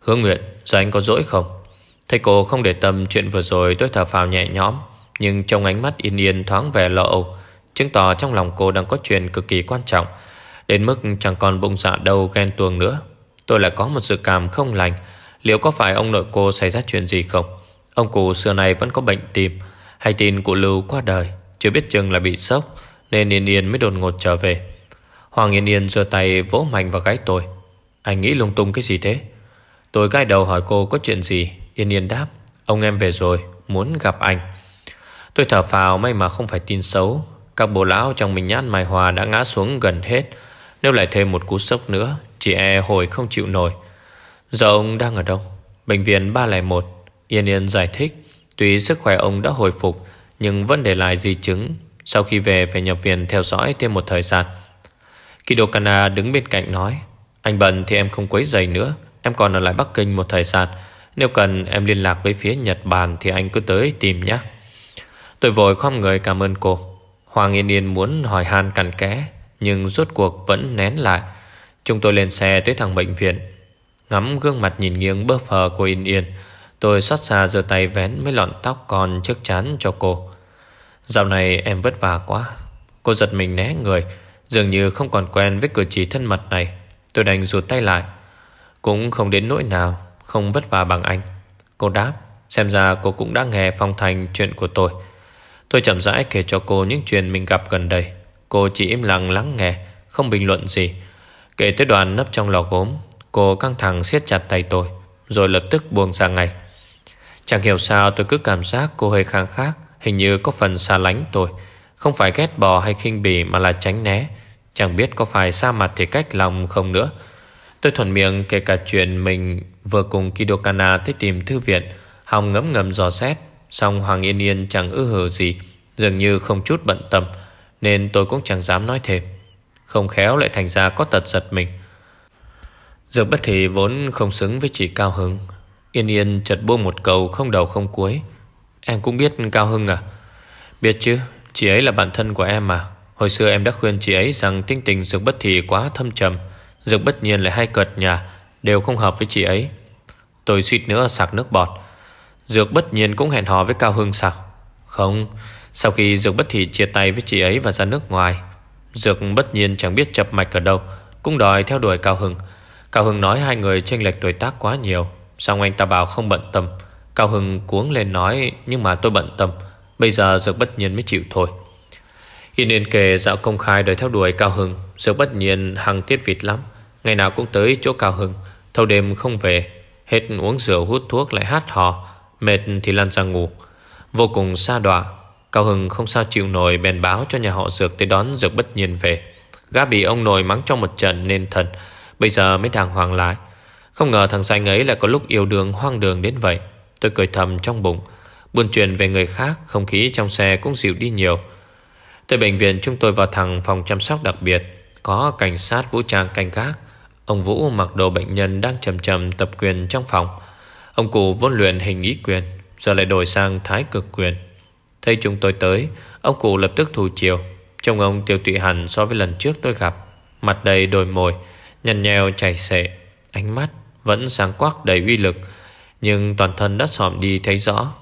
Hướng Nguyện Giờ anh có dỗi không? Thấy cô không để tâm, chuyện vừa rồi tôi thở phào nhẹ nhõm, Nhưng trong ánh mắt Yên Yên thoáng vẻ lo âu. Chứng tỏ trong lòng cô đang có chuyện cực kỳ quan trọng. Đến mức chẳng còn bụng dạ đâu ghen tuông nữa. Tôi lại có một sự cảm không lành. Liệu có phải ông nội cô xảy ra chuyện gì không? Ông cụ xưa này vẫn có bệnh tim. Hay tin cụ Lưu qua đời, Chưa biết chừng là bị sốc, Nên Yên Yên mới đột ngột trở về. Hoàng Yên Yên giơ tay vỗ mạnh vào gáy tôi. Anh nghĩ lung tung cái gì thế? Tôi gai đầu hỏi cô có chuyện gì? Yên Yên đáp, Ông em về rồi, Muốn gặp anh. Tôi thở phào, may mà không phải tin xấu các bồ lão trong mình nhát Mai hòa đã ngã xuống gần hết. Nếu lại thêm một cú sốc nữa Chị e hồi không chịu nổi. Giờ ông đang ở đâu? Bệnh viện 301 Yên Yên giải thích Tuy sức khỏe ông đã hồi phục, Nhưng vẫn để lại di chứng. Sau khi về, phải nhập viện theo dõi thêm một thời gian. Kido kana đứng bên cạnh nói, Anh bận thì em không quấy giày nữa. Em còn ở lại Bắc Kinh một thời gian. Nếu cần em liên lạc với phía Nhật Bản Thì anh cứ tới tìm nhé. Tôi vội khom người cảm ơn cô. Hoàng Yên Yên muốn hỏi han cằn kẽ, Nhưng rốt cuộc vẫn nén lại. Chúng tôi lên xe tới thằng bệnh viện, Ngắm gương mặt nhìn nghiêng bơ phờ của Yên Yên. Tôi xót xa giơ tay vén mấy lọn tóc còn trước chán cho cô. Dạo này em vất vả quá. Cô giật mình né người, Dường như không còn quen với cử chỉ thân mật này. Tôi đành rụt tay lại. Cũng không đến nỗi nào, Không vất vả bằng anh. Cô đáp, Xem ra cô cũng đã nghe phong thành chuyện của tôi. Tôi chậm rãi kể cho cô những chuyện mình gặp gần đây. Cô chỉ im lặng lắng nghe, Không bình luận gì. Kể tới đoàn nấp trong lò gốm, Cô căng thẳng siết chặt tay tôi, Rồi lập tức buông ra ngay. Chẳng hiểu sao tôi cứ cảm giác cô hơi kháng khác, Hình như có phần xa lánh tôi. Không phải ghét bỏ hay khinh bỉ Mà là tránh né. Chẳng biết có phải xa mặt thì cách lòng không nữa. Tôi thuận miệng kể cả chuyện Mình vừa cùng Kido Kana tới tìm thư viện, Hòng ngấm ngầm dò xét. Xong Hoàng Yên Yên chẳng ư hờ gì, Dường như không chút bận tâm, Nên tôi cũng chẳng dám nói thêm. Không khéo lại thành ra có tật giật mình. Dược bất thị vốn không xứng với chị Cao Hưng. Yên Yên chợt buông một câu không đầu không cuối. Em cũng biết Cao Hưng à? Biết chứ, Chị ấy là bạn thân của em mà. Hồi xưa em đã khuyên chị ấy rằng tinh tình dược bất thị quá thâm trầm. Dược bất nhiên lại hay cợt nhà Đều không hợp với chị ấy. Tôi suýt nữa sạc nước bọt. Dược bất nhiên cũng hẹn hò với Cao Hưng sao? Không, Sau khi Dược bất thì chia tay với chị ấy và ra nước ngoài. Dược bất nhiên chẳng biết chập mạch ở đâu, Cũng đòi theo đuổi Cao Hưng. Cao Hưng nói hai người chênh lệch tuổi tác quá nhiều Xong anh ta bảo không bận tâm. Cao Hưng cuống lên nói, Nhưng mà tôi bận tâm, Bây giờ Dược bất nhiên mới chịu thôi. Yên Yên kể dạo công khai đòi theo đuổi Cao Hưng. Dược bất nhiên hằng tiết vịt lắm, Ngày nào cũng tới chỗ Cao Hưng, Thâu đêm không về, Hết uống rượu hút thuốc lại hát hò. Mệt thì lăn ra ngủ. Vô cùng xa đọa, Cao Hưng không sao chịu nổi bèn báo cho nhà họ Dược tới đón Dược bất nhiên về. Gã bị ông nội mắng trong một trận nên thần, Bây giờ mới đàng hoàng lại. Không ngờ thằng xanh ấy lại có lúc yêu đương hoang đường đến vậy. Tôi cười thầm trong bụng, Buôn chuyện về người khác, Không khí trong xe cũng dịu đi nhiều. Tới bệnh viện chúng tôi vào thẳng phòng chăm sóc đặc biệt. Có cảnh sát vũ trang canh gác. Ông Vũ mặc đồ bệnh nhân đang chầm chầm tập quyền trong phòng. Ông cụ vốn luyện hình ý quyền, Giờ lại đổi sang thái cực quyền. Thấy chúng tôi tới, Ông cụ lập tức thù chiều. Trông ông tiêu tụy hẳn so với lần trước tôi gặp. Mặt đầy đồi mồi, Nhăn nheo chảy xệ. Ánh mắt vẫn sáng quắc đầy uy lực, Nhưng toàn thân đã xòm đi thấy rõ.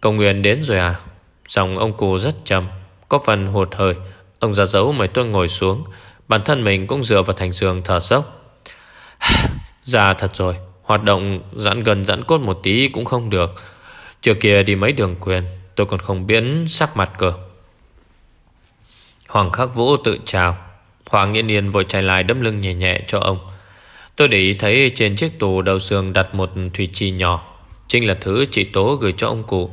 Cầu nguyện đến rồi à? Dòng ông cụ rất trầm, Có phần hụt hơi. Ông ra dấu mời tôi ngồi xuống. Bản thân mình cũng dựa vào thành giường thở sốc Già thật rồi. Hoạt động giãn gần giãn cốt một tí cũng không được. Trước kia đi mấy đường quyền, Tôi còn không biến sắc mặt cơ. Hoàng khắc vũ tự chào. Hoàng nghiên yên vội chạy lại đấm lưng nhẹ nhẹ cho ông. Tôi để ý thấy trên chiếc tủ đầu giường đặt một thủy trì nhỏ. Chính là thứ chị Tố gửi cho ông cụ.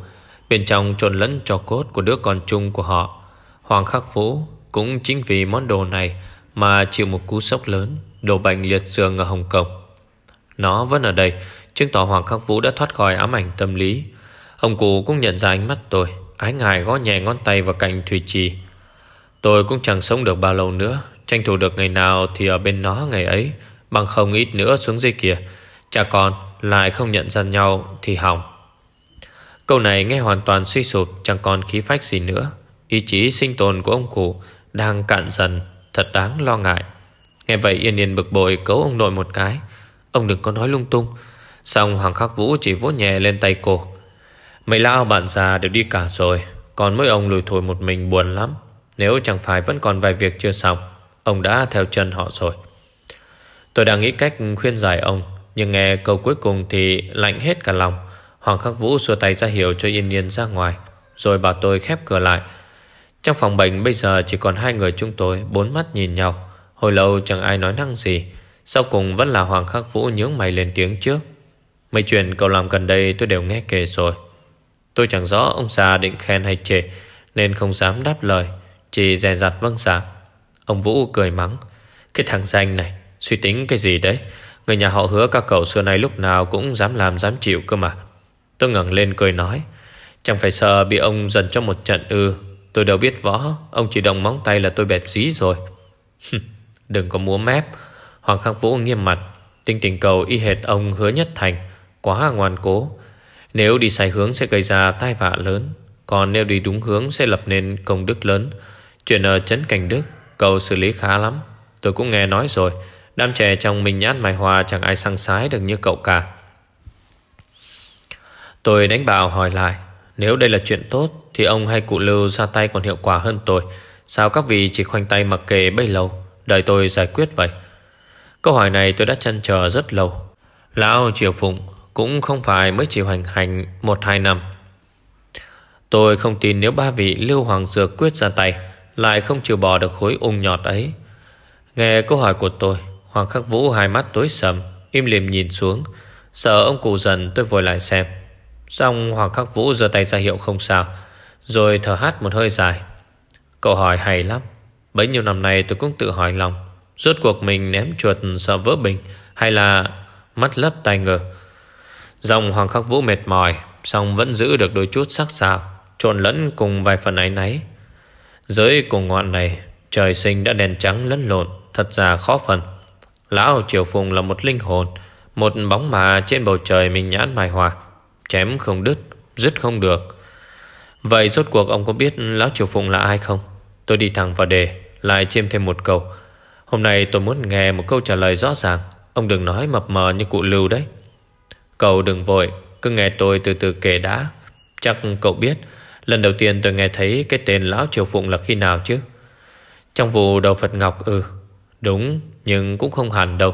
Bên trong trộn lẫn cho cốt của đứa con chung của họ. Hoàng khắc vũ cũng chính vì món đồ này Mà chịu một cú sốc lớn, Đổ bệnh liệt giường ở Hồng Kông. Nó vẫn ở đây. Chứng tỏ Hoàng khắc vũ đã thoát khỏi ám ảnh tâm lý. Ông cụ cũng nhận ra ánh mắt tôi. Ái ngài gõ nhẹ ngón tay vào cạnh thủy trì. Tôi cũng chẳng sống được bao lâu nữa. Tranh thủ được ngày nào thì ở bên nó ngày ấy, Bằng không ít nữa xuống dưới kia. Cha con lại không nhận ra nhau Thì hỏng. Câu này nghe hoàn toàn suy sụp, Chẳng còn khí phách gì nữa. Ý chí sinh tồn của ông cụ Đang cạn dần, Thật đáng lo ngại. Nghe vậy yên yên bực bội cấu ông nội một cái. Ông đừng có nói lung tung. Xong Hoàng Khắc Vũ chỉ vỗ nhẹ lên tay cô. Mấy lão bạn già đều đi cả rồi, Còn mỗi ông lùi thổi một mình buồn lắm. Nếu chẳng phải vẫn còn vài việc chưa xong, Ông đã theo chân họ rồi. Tôi đang nghĩ cách khuyên giải ông, Nhưng nghe câu cuối cùng thì lạnh hết cả lòng. Hoàng Khắc Vũ xua tay ra hiệu cho Yên yên ra ngoài, Rồi bảo tôi khép cửa lại. Trong phòng bệnh bây giờ chỉ còn hai người chúng tôi, Bốn mắt nhìn nhau. Hồi lâu chẳng ai nói năng gì. Sau cùng vẫn là Hoàng Khắc Vũ nhướng mày lên tiếng trước. Mấy chuyện cậu làm gần đây tôi đều nghe kể rồi. Tôi chẳng rõ ông già định khen hay chê, Nên không dám đáp lời, Chỉ dè dặt vâng giả dạ. Ông Vũ cười mắng, Cái thằng danh này, Suy tính cái gì đấy? Người nhà họ hứa các cậu xưa nay lúc nào cũng dám làm dám chịu cơ mà. Tôi ngẩng lên cười nói, Chẳng phải sợ bị ông dần cho một trận ư? Tôi đâu biết võ, Ông chỉ động móng tay là tôi bẹt dí rồi. Đừng có múa mép. Hoàng Khắc Vũ nghiêm mặt Tinh tình cầu y hệt ông hứa nhất thành, Quá ngoan cố. Nếu đi sai hướng sẽ gây ra tai vạ lớn, Còn nếu đi đúng hướng sẽ lập nên công đức lớn. Chuyện ở Trấn Cảnh Đức Cậu xử lý khá lắm. Tôi cũng nghe nói rồi, Đám trẻ trong mình nhát mài hòa Chẳng ai sang sái được như cậu cả. Tôi đánh bạo hỏi lại, Nếu đây là chuyện tốt Thì ông hay cụ Lưu ra tay còn hiệu quả hơn tôi. Sao các vị chỉ khoanh tay mặc kệ bấy lâu? Đợi tôi giải quyết vậy. Câu hỏi này tôi đã chăn chờ rất lâu. Lão Triều Phụng Cũng không phải mới chỉ hoành hành Một hai năm. Tôi không tin nếu ba vị Lưu Hoàng Dược quyết ra tay, Lại không chịu bỏ được khối ung nhọt ấy. Nghe câu hỏi của tôi, Hoàng Khắc Vũ hai mắt tối sầm, Im lìm nhìn xuống. Sợ ông cụ dần tôi vội lại xem. Xong Hoàng Khắc Vũ giơ tay ra hiệu không sao, Rồi thở hát một hơi dài. Câu hỏi hay lắm, Bấy nhiêu năm nay tôi cũng tự hỏi lòng. Rốt cuộc mình ném chuột sợ vỡ bình Hay là mắt lấp tai ngờ? Dòng Hoàng Khắc Vũ mệt mỏi Xong vẫn giữ được đôi chút sắc sảo, Trộn lẫn cùng vài phần áy náy. Dưới cùng ngoạn này, Trời sinh đã đèn trắng lẫn lộn, Thật ra khó phần Lão Triều Phùng là một linh hồn, Một bóng mà trên bầu trời mình nhãn mài hòa, Chém không đứt, Dứt không được. Vậy rốt cuộc ông có biết Lão Triều Phùng là ai không? Tôi đi thẳng vào đề, Lại chêm thêm một câu. Hôm nay tôi muốn nghe một câu trả lời rõ ràng. Ông đừng nói mập mờ như cụ lưu đấy. Cậu đừng vội, Cứ nghe tôi từ từ kể đã. Chắc cậu biết, Lần đầu tiên tôi nghe thấy cái tên Lão Triều Phụng là khi nào chứ? Trong vụ đầu Phật Ngọc ừ Đúng, nhưng cũng không hẳn đâu.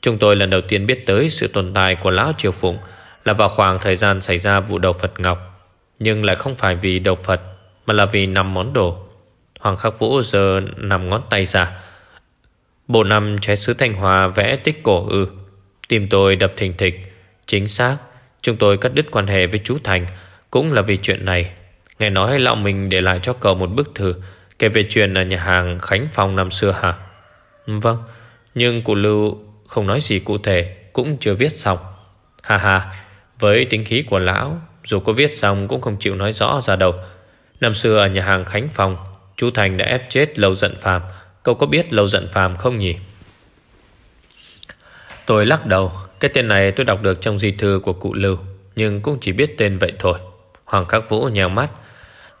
Chúng tôi lần đầu tiên biết tới sự tồn tại của Lão Triều Phụng Là vào khoảng thời gian xảy ra vụ đầu Phật Ngọc. Nhưng lại không phải vì đầu Phật, Mà là vì năm món đồ. Hoàng Khắc Vũ giờ nằm ngón tay ra Bộ năm trái sứ Thanh Hòa vẽ tích cổ ư. Tim tôi đập thình thịch. Chính xác, Chúng tôi cắt đứt quan hệ với chú Thành. Cũng là vì chuyện này. Nghe nói lão mình để lại cho cậu một bức thư Kể về chuyện ở nhà hàng Khánh Phong năm xưa hả? Vâng Nhưng cụ Lưu không nói gì cụ thể, Cũng chưa viết xong. Hà hà Với tính khí của lão, Dù có viết xong cũng không chịu nói rõ ra đâu. Năm xưa ở nhà hàng Khánh Phong, Chú Thành đã ép chết Lâu Giận Phàm Cậu có biết Lâu Giận Phàm không nhỉ? Tôi lắc đầu. Cái tên này tôi đọc được trong di thư của cụ Lưu Nhưng cũng chỉ biết tên vậy thôi. Hoàng Khắc Vũ nhèo mắt.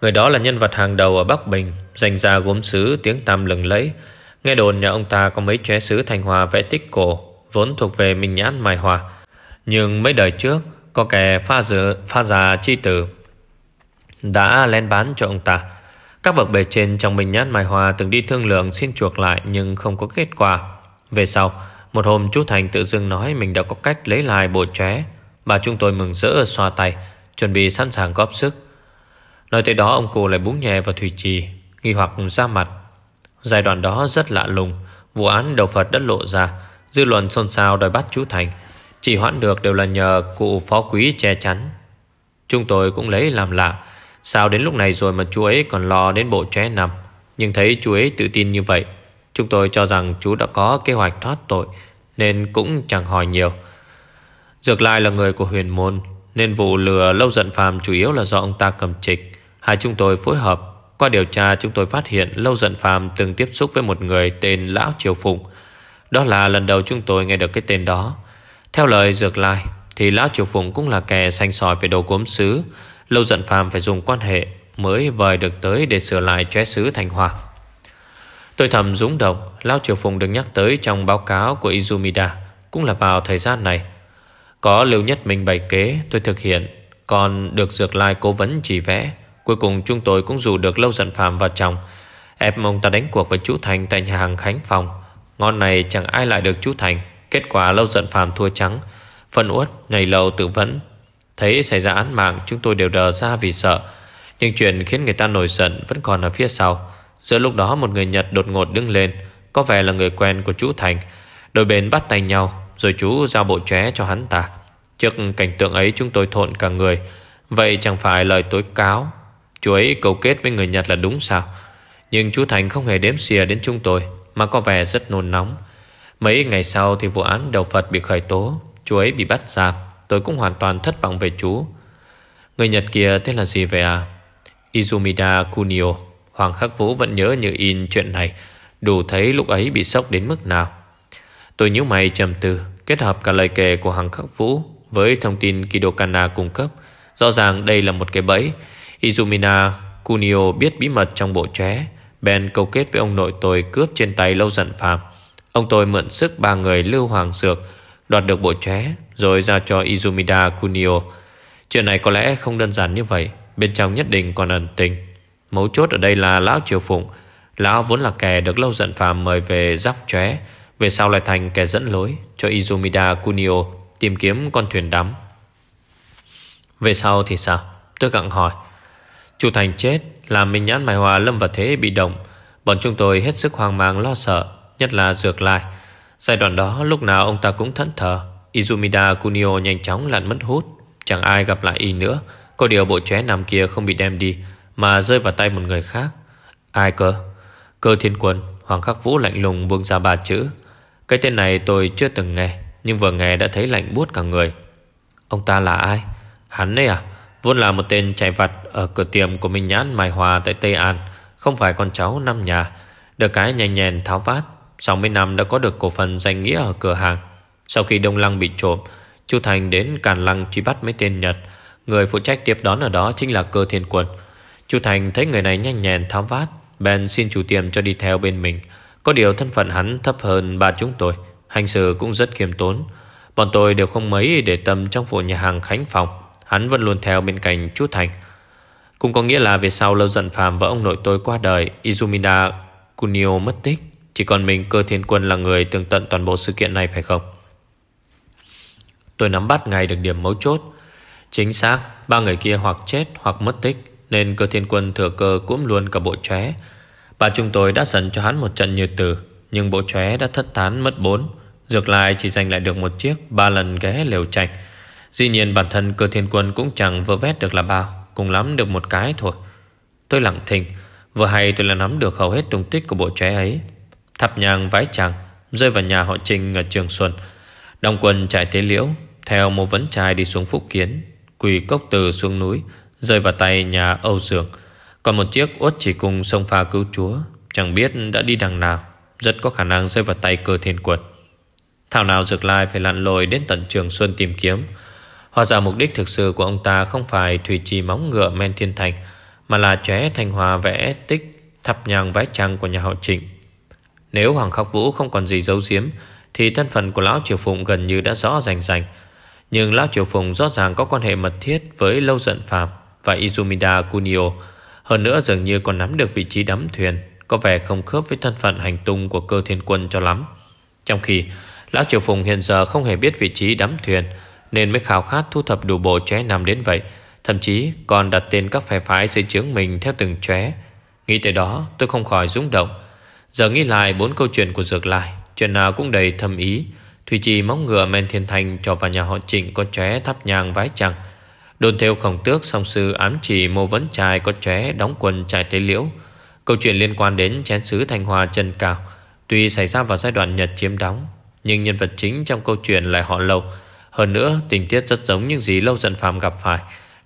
Người đó là nhân vật hàng đầu ở Bắc Bình dành ra gốm sứ tiếng tăm lừng lẫy. Nghe đồn nhà ông ta có mấy ché sứ Thanh Hòa vẽ tích cổ Vốn thuộc về Minh Nhãn Mai Hòa Nhưng mấy đời trước Có kẻ pha, dự, pha già chi tử Đã len bán cho ông ta. Các bậc bề trên trong mình nhát Mai Hòa Từng đi thương lượng xin chuộc lại Nhưng không có kết quả. Về sau, Một hôm chú Thành tự dưng nói Mình đã có cách lấy lại bộ chóe. Bà chúng tôi mừng rỡ xoa tay, Chuẩn bị sẵn sàng góp sức. Nói tới đó, ông cụ lại búng nhẹ vào thủy trì, Nghi hoặc ra mặt. Giai đoạn đó rất lạ lùng, Vụ án đầu Phật đất lộ ra. Dư luận xôn xao đòi bắt chú Thành, Chỉ hoãn được đều là nhờ cụ phó quý che chắn. Chúng tôi cũng lấy làm lạ Sao đến lúc này rồi mà chú ấy còn lo đến bộ trẻ nằm Nhưng thấy chú ấy tự tin như vậy, Chúng tôi cho rằng chú đã có kế hoạch thoát tội, Nên cũng chẳng hỏi nhiều. Dược Lai là người của huyền môn, Nên vụ lừa lâu giận phàm chủ yếu là do ông ta cầm trịch. Hai chúng tôi phối hợp. Qua điều tra, chúng tôi phát hiện Lâu giận phàm từng tiếp xúc với một người tên Lão Triều Phụng. Đó là lần đầu chúng tôi nghe được cái tên đó. Theo lời Dược Lai, Thì Lão Triều Phụng cũng là kẻ xanh sỏi về đồ gốm sứ Lâu giận phàm phải dùng quan hệ Mới vời được tới để sửa lại chóe sứ thành hòa Tôi thầm rúng động, lao Triều Phụng được nhắc tới trong báo cáo của Izumida Cũng là vào thời gian này. Có lưu nhất mình bày kế, tôi thực hiện, Còn được Dược Lai cố vấn chỉ vẽ. Cuối cùng chúng tôi cũng dù được lâu giận phàm vào chồng, Ép mong ta đánh cuộc với chú Thành Tại nhà hàng Khánh Phòng. Ngon này chẳng ai lại được chú Thành. Kết quả lâu giận phàm thua trắng, Phân uất ngày lâu tự vấn Thấy xảy ra án mạng, chúng tôi đều đờ ra vì sợ. Nhưng chuyện khiến người ta nổi giận Vẫn còn ở phía sau. Giữa lúc đó, một người Nhật đột ngột đứng lên, Có vẻ là người quen của chú Thành. Đôi bên bắt tay nhau, Rồi chú giao bộ ché cho hắn ta. Trước cảnh tượng ấy, chúng tôi thộn cả người. Vậy chẳng phải lời tối cáo, Chú ấy cầu kết với người Nhật là đúng sao? Nhưng chú Thành không hề đếm xìa đến chúng tôi, Mà có vẻ rất nôn nóng. Mấy ngày sau thì vụ án đầu Phật bị khởi tố, Chú ấy bị bắt giam. Tôi cũng hoàn toàn thất vọng về chú. Người Nhật kia tên là gì vậy à? Izumida Kunio. Hoàng Khắc Vũ vẫn nhớ như in chuyện này. Đủ thấy lúc ấy bị sốc đến mức nào. Tôi nhíu mày trầm tư, Kết hợp cả lời kể của Hoàng Khắc Vũ Với thông tin Kidokana cung cấp. Rõ ràng đây là một cái bẫy. Izumina Kunio biết bí mật trong bộ tré Ben câu kết với ông nội tôi cướp trên tay lâu dần phạm Ông tôi mượn sức ba người lưu hoàng dược Đoạt được bộ ché, Rồi giao cho Izumida Kunio. Chuyện này có lẽ không đơn giản như vậy, Bên trong nhất định còn ẩn tình. Mấu chốt ở đây là Lão Triều Phụng. Lão vốn là kẻ được lâu giận phàm mời về giáp chóe Về sau lại thành kẻ dẫn lối Cho Izumida Kunio Tìm kiếm con thuyền đắm. Về sau thì sao? Tôi gặng hỏi. Chu Thành chết Làm Minh Nhãn Mai Hòa lâm vào thế bị động. Bọn chúng tôi hết sức hoang mang, lo sợ, Nhất là dược lại Giai đoạn đó, lúc nào ông ta cũng thẫn thờ. Izumida Kunio nhanh chóng lặn mất hút. Chẳng ai gặp lại y nữa. Có điều bộ chóe nằm kia không bị đem đi, Mà rơi vào tay một người khác. Ai cơ? Cơ thiên quân, Hoàng khắc vũ lạnh lùng buông ra ba chữ. Cái tên này tôi chưa từng nghe, Nhưng vừa nghe đã thấy lạnh buốt cả người. Ông ta là ai? Hắn ấy à? Vốn là một tên chạy vặt Ở cửa tiệm của Minh Nhãn Mai Hòa tại Tây An, Không phải con cháu năm nhà. Được cái nhanh nhèn tháo vát. Sau mấy năm đã có được cổ phần danh nghĩa ở cửa hàng. Sau khi Đông Lăng bị trộm, Chu Thành đến Càn Lăng truy bắt mấy tên Nhật. Người phụ trách tiếp đón ở đó chính là cơ thiên quân Chu Thành thấy người này nhanh nhẹn, tháo vát, Bèn xin chủ tiệm cho đi theo bên mình. Có điều thân phận hắn thấp hơn ba chúng tôi, Hành xử cũng rất khiêm tốn. Bọn tôi đều không mấy để tâm trong vụ nhà hàng Khánh Phòng Hắn vẫn luôn theo bên cạnh chu Thành. Cũng có nghĩa là về sau lâu dần phàm và ông nội tôi qua đời, Izumida Kunio mất tích. Chỉ còn mình cơ thiên quân là người tường tận toàn bộ sự kiện này phải không? Tôi nắm bắt ngay được điểm mấu chốt. Chính xác, Ba người kia hoặc chết hoặc mất tích, Nên cơ thiên quân thừa cơ cũng luôn cả bộ chóe. Bà chúng tôi đã dần cho hắn một trận như tử, Nhưng bộ chóe đã thất tán mất bốn. Dược lại chỉ giành lại được một chiếc, Ba lần ghé lều trạch. Dĩ nhiên bản thân cơ thiên quân cũng chẳng vơ vét được là bao, Cùng lắm được một cái thôi. Tôi lặng thinh, Vừa hay tôi là nắm được hầu hết tung tích của bộ chóe ấy. Thập nhang vái chàng, Rơi vào nhà họ Trình ở Trường Xuân. Đồng quân chạy tế liễu, theo một vấn trai đi xuống Phúc Kiến, Quỳ cốc từ xuống núi, Rơi vào tay nhà Âu Dường Còn một chiếc ốt chỉ cùng sông pha cứu chúa, Chẳng biết đã đi đằng nào, Rất có khả năng rơi vào tay cơ thiên quật Thảo nào dược lai phải lặn lội Đến tận trường Xuân tìm kiếm. Hóa ra mục đích thực sự của ông ta Không phải thủy trì móng ngựa men thiên thành Mà là chóe thanh hòa vẽ tích Thắp nhang vái trăng của nhà họ trịnh. Nếu Hoàng Khắc Vũ không còn gì giấu giếm Thì thân phận của Lão Triều Phụng gần như đã rõ rành rành nhưng Lão Triều phụng rõ ràng có quan hệ mật thiết với Lâu Giận Phạm và Izumida Kunio. Hơn nữa dường như còn nắm được vị trí đắm thuyền, có vẻ không khớp với thân phận hành tung của cơ thiên quân cho lắm. Trong khi Lão Triều Phùng hiện giờ không hề biết vị trí đắm thuyền, nên mới khao khát thu thập đủ bộ chóe nằm đến vậy. Thậm chí còn đặt tên các phe phái dưới chướng mình theo từng chóe. Nghĩ tới đó tôi không khỏi rung động. Giờ nghĩ lại bốn câu chuyện của Dược Lai, chuyện nào cũng đầy thâm ý. Thủy Trì móng ngựa men thiên thành cho vào nhà họ trịnh có chóe thắp nhang vái chẳng Đồn theo khổng tước song sư ám chỉ mô vấn trai có chóe đóng quần trại tế liễu. Câu chuyện liên quan đến chén sứ Thanh Hoa chân cao. Tuy xảy ra vào giai đoạn Nhật chiếm đóng, nhưng nhân vật chính trong câu chuyện lại họ lâu. Hơn nữa, tình tiết rất giống những gì lâu dần phàm gặp phải.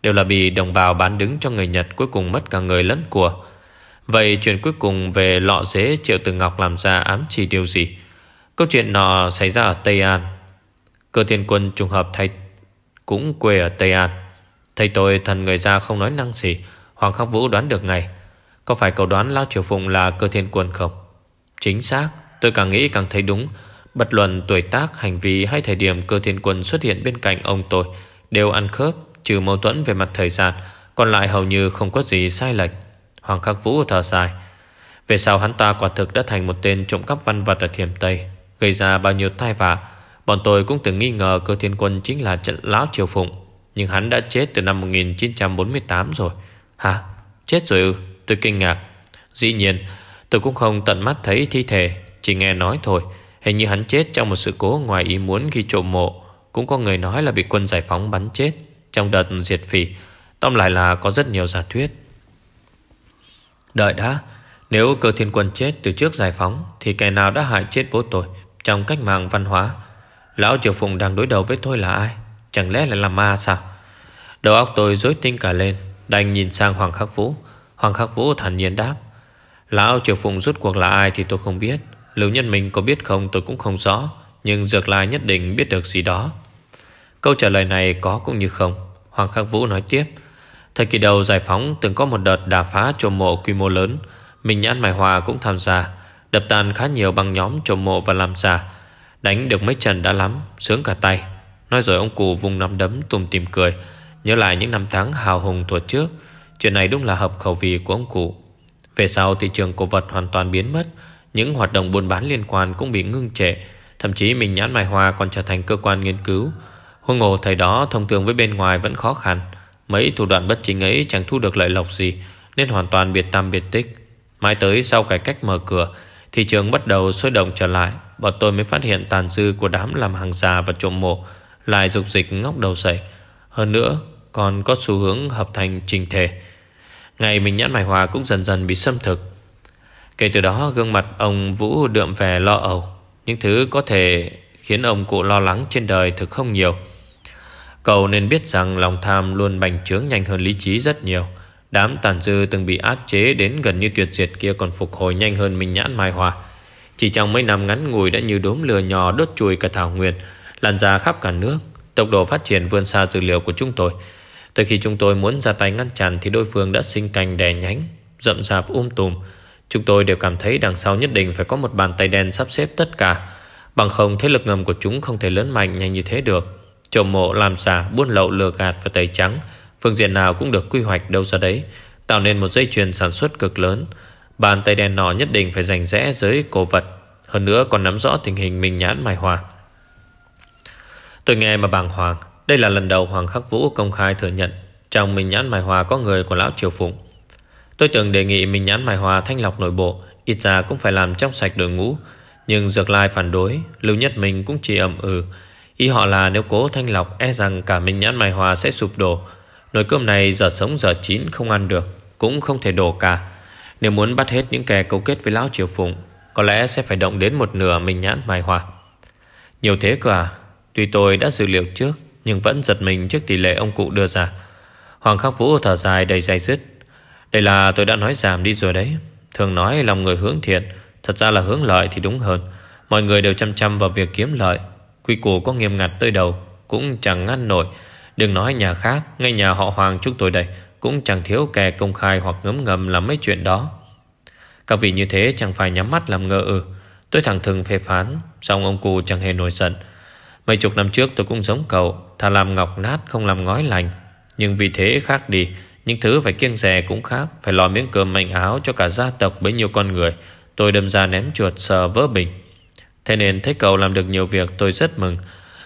Đều là bị đồng bào bán đứng cho người Nhật cuối cùng mất cả người lẫn của. Vậy chuyện cuối cùng về lọ dế Triệu Tử Ngọc làm ra ám chỉ điều gì? Câu chuyện nọ xảy ra ở Tây An. Cơ thiên quân trùng hợp thay Cũng quê ở Tây An. Thầy tôi thần người ra không nói năng gì Hoàng Khắc Vũ đoán được ngay. Có phải cậu đoán Lão Triều Phụng là cơ thiên quân không? Chính xác Tôi càng nghĩ càng thấy đúng. Bật luận tuổi tác, hành vi hay thời điểm cơ thiên quân xuất hiện bên cạnh ông tôi Đều ăn khớp Trừ mâu thuẫn về mặt thời gian Còn lại hầu như không có gì sai lệch. Hoàng Khắc Vũ thở dài. Về sau hắn ta quả thực đã thành một tên trộm cắp văn vật ở Thiểm Tây, Gây ra bao nhiêu tai vạ. Bọn tôi cũng từng nghi ngờ cơ thiên quân chính là trận lão triều phụng, Nhưng hắn đã chết từ năm 1948 rồi. Hả? Chết rồi ư? Tôi kinh ngạc. Dĩ nhiên, tôi cũng không tận mắt thấy thi thể, Chỉ nghe nói thôi. Hình như hắn chết trong một sự cố ngoài ý muốn khi trộm mộ. Cũng có người nói là bị quân giải phóng bắn chết Trong đợt diệt phỉ. Tóm lại là có rất nhiều giả thuyết. Đợi đã, Nếu cơ thiên quân chết từ trước giải phóng, Thì kẻ nào đã hại chết bố tôi trong cách mạng văn hóa? Lão Triều Phụng đang đối đầu với tôi là ai? Chẳng lẽ là ma sao? Đầu óc tôi rối tinh cả lên, Đành nhìn sang Hoàng Khắc Vũ. Hoàng Khắc Vũ thản nhiên đáp, Lão Triều Phụng rút cuộc là ai thì tôi không biết. Lưu nhân mình có biết không tôi cũng không rõ, Nhưng Dược Lai nhất định biết được gì đó. Câu trả lời này có cũng như không. Hoàng Khắc Vũ nói tiếp Thời kỳ đầu giải phóng từng có một đợt đà phá trộm mộ quy mô lớn. Mình nhãn Mài Hòa cũng tham gia, Đập tàn khá nhiều băng nhóm trộm mộ và làm giả Đánh được mấy trận đã lắm, Sướng cả tay. Nói rồi ông cụ vùng nắm đấm tùm tìm cười. Nhớ lại những năm tháng hào hùng thuở trước, Chuyện này đúng là hợp khẩu vị của ông cụ. Về sau thị trường cổ vật hoàn toàn biến mất, Những hoạt động buôn bán liên quan cũng bị ngưng trệ. Thậm chí mình nhãn mài hòa còn trở thành cơ quan nghiên cứu. Huống hồ thời đó thông thường với bên ngoài vẫn khó khăn. Mấy thủ đoạn bất chính ấy chẳng thu được lợi lộc gì, Nên hoàn toàn biệt tâm biệt tích. Mãi tới sau cải cách mở cửa, Thị trường bắt đầu sôi động trở lại. Bọn tôi mới phát hiện tàn dư của đám làm hàng già và trộm mộ Lại dục dịch ngóc đầu dậy. Hơn nữa, còn có xu hướng hợp thành trình thể. Ngày mình nhãn mài hòa cũng dần dần bị xâm thực. Kể từ đó, gương mặt ông Vũ đượm về lo âu. Những thứ có thể khiến ông cụ lo lắng trên đời thực không nhiều. Cậu nên biết rằng lòng tham luôn bành trướng nhanh hơn lý trí rất nhiều. Đám tàn dư từng bị áp chế đến gần như tuyệt diệt kia còn phục hồi nhanh hơn Minh Nhãn Mai Hòa Chỉ trong mấy năm ngắn ngủi đã như đốm lửa nhỏ đốt chùi cả thảo nguyên Lan ra khắp cả nước, Tốc độ phát triển vươn xa dữ liệu của chúng tôi. Từ khi chúng tôi muốn ra tay ngăn chặn Thì đối phương đã sinh cành đè nhánh, Rậm rạp um tùm. Chúng tôi đều cảm thấy đằng sau nhất định phải có một bàn tay đen sắp xếp tất cả. Bằng không, thế lực ngầm của chúng không thể lớn mạnh nhanh như thế được. Trộm mộ làm giả buôn lậu lừa gạt và tẩy trắng, Phương diện nào cũng được quy hoạch đâu ra đấy, Tạo nên một dây chuyền sản xuất cực lớn. Bàn tay đen nọ nhất định phải giành rẽ giới cổ vật, Hơn nữa còn nắm rõ tình hình mình nhãn mài hòa. Tôi nghe mà bàng hoàng, Đây là lần đầu Hoàng Khắc Vũ công khai thừa nhận Trong mình nhãn mài hòa có người của Lão Triều Phụng. Tôi từng đề nghị mình nhãn mài hòa thanh lọc nội bộ, Ít ra cũng phải làm trong sạch đội ngũ, Nhưng Dược Lai phản đối, Lưu Nhất Mình cũng chỉ ẩm ừ Ý họ là nếu cố thanh lọc E rằng cả mình Nhãn mài Hòa sẽ sụp đổ, Nồi cơm này giờ sống giờ chín không ăn được, Cũng không thể đổ cả. Nếu muốn bắt hết những kẻ cấu kết với Lão Triều Phụng, Có lẽ sẽ phải động đến một nửa mình Nhãn mài Hòa. Nhiều thế cơ à? Tuy tôi đã dự liệu trước, Nhưng vẫn giật mình trước tỷ lệ ông cụ đưa ra. Hoàng Khắc Vũ thở dài đầy dày dứt. Đây là tôi đã nói giảm đi rồi đấy. Thường nói lòng người hướng thiện, Thật ra là hướng lợi thì đúng hơn. Mọi người đều chăm chăm vào việc kiếm lợi. Quy củ có nghiêm ngặt tới đầu Cũng chẳng ngăn nổi. Đừng nói nhà khác, Ngay nhà họ Hoàng chúng tôi đây Cũng chẳng thiếu kẻ công khai hoặc ngấm ngầm làm mấy chuyện đó. Các vị như thế chẳng phải nhắm mắt làm ngơ ư? Tôi thẳng thừng phê phán Xong ông cụ chẳng hề nổi giận. Mấy chục năm trước tôi cũng giống cậu, Thà làm ngọc nát không làm ngói lành. Nhưng vì thế khác đi, Những thứ phải kiêng rè cũng khác, Phải lo miếng cơm manh áo cho cả gia tộc bấy nhiêu con người. Tôi đâm ra ném chuột sờ vỡ bình. Thế nên thấy cậu làm được nhiều việc, tôi rất mừng.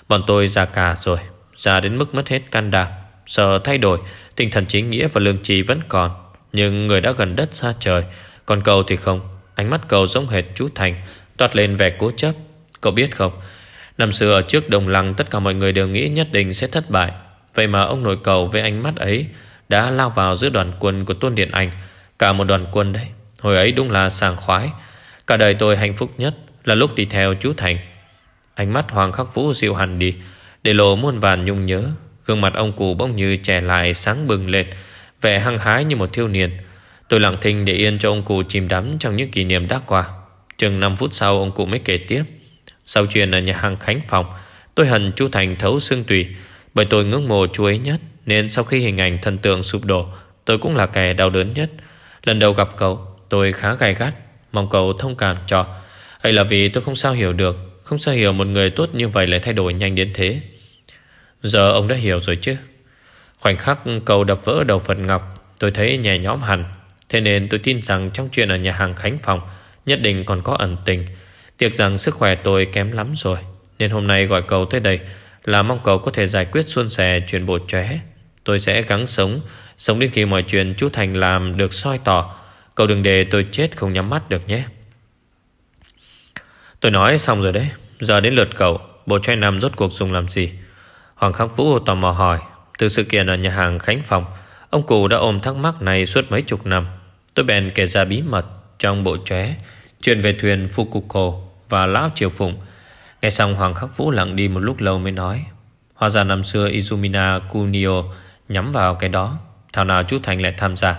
Bọn tôi già cả rồi, Già đến mức mất hết can đảm. Sợ thay đổi, Tinh thần chính nghĩa và lương tri vẫn còn. Nhưng người đã gần đất xa trời, Còn cậu thì không. Ánh mắt cậu giống hệt chú Thành, Toát lên vẻ cố chấp. Cậu biết không, Năm xưa ở trước đồng lăng, Tất cả mọi người đều nghĩ nhất định sẽ thất bại. Vậy mà ông nội cầu với ánh mắt ấy Đã lao vào giữa đoàn quân của Tôn Điện Anh Cả một đoàn quân đấy. Hồi ấy đúng là sàng khoái. Cả đời tôi hạnh phúc nhất là lúc đi theo chú Thành. Ánh mắt Hoàng Khắc Vũ dịu hẳn đi, Để lộ muôn vàn nhung nhớ. Gương mặt ông cụ bỗng như trẻ lại sáng bừng lên, Vẻ hăng hái như một thiêu niên. Tôi lặng thinh để yên cho ông cụ chìm đắm Trong những kỷ niệm đã qua. Chừng 5 phút sau, ông cụ mới kể tiếp. Sau chuyện ở nhà hàng Khánh Phòng, Tôi hận chú Thành thấu xương tùy. Bởi tôi ngưỡng mộ chú ấy nhất, Nên sau khi hình ảnh thần tượng sụp đổ, Tôi cũng là kẻ đau đớn nhất. Lần đầu gặp cậu, tôi khá gai gắt, Mong cậu thông cảm cho hay là vì tôi không sao hiểu được, Không sao hiểu một người tốt như vậy lại thay đổi nhanh đến thế. Giờ ông đã hiểu rồi chứ? Khoảnh khắc cầu đập vỡ đầu Phật Ngọc, Tôi thấy nhẹ nhõm hẳn. Thế nên tôi tin rằng trong chuyện ở nhà hàng Khánh Phòng, Nhất định còn có ẩn tình. Tiếc rằng sức khỏe tôi kém lắm rồi, Nên hôm nay gọi cầu tới đây Là mong cầu có thể giải quyết xuân sẻ chuyện bộ trẻ Tôi sẽ gắng sống Sống đến khi mọi chuyện chú Thành làm được soi tỏ. Cầu đừng để tôi chết không nhắm mắt được nhé. Tôi nói xong rồi đấy. Giờ đến lượt cậu Bộ trai nam rốt cuộc dùng làm gì? Hoàng Khắc Vũ tò mò hỏi. Từ sự kiện ở nhà hàng Khánh Phòng, Ông cụ đã ôm thắc mắc này suốt mấy chục năm. Tôi bèn kể ra bí mật Trong bộ tróe Chuyện về thuyền Fukuko Và Lão Triều Phụng. Nghe xong Hoàng Khắc Vũ lặng đi một lúc lâu mới nói, Hóa ra năm xưa Izumina Kunio Nhắm vào cái đó. Thảo nào chú Thành lại tham gia.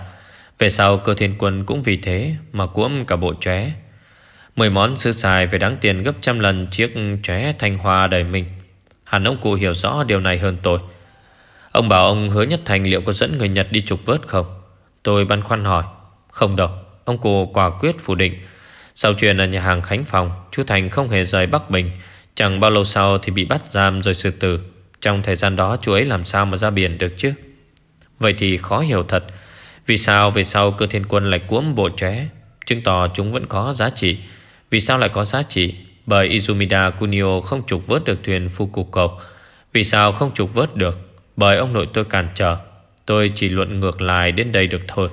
Về sau cơ thiên quân cũng vì thế Mà cuỗm cả bộ tróe Mười món sư xài phải đáng tiền gấp trăm lần chiếc chóe thanh hoa đời mình. Hẳn ông cụ hiểu rõ điều này hơn tôi. Ông bảo ông hứa nhất thành liệu có dẫn người Nhật đi trục vớt không? Tôi băn khoăn hỏi. Không đâu. Ông cụ quả quyết phủ định. Sau chuyện ở nhà hàng Khánh Phòng, chú Thành không hề rời Bắc Bình. Chẳng bao lâu sau thì bị bắt giam rồi xử tử. Trong thời gian đó chú ấy làm sao mà ra biển được chứ? Vậy thì khó hiểu thật Vì sao về sau cơ thiên quân lại cuốn bộ trẻ Chứng tỏ chúng vẫn có giá trị vì sao lại có giá trị? Bởi Izumida Kunio không trục vớt được thuyền Fukuko Vì sao không trục vớt được? Bởi ông nội tôi cản trở. Tôi chỉ luận ngược lại đến đây được thôi.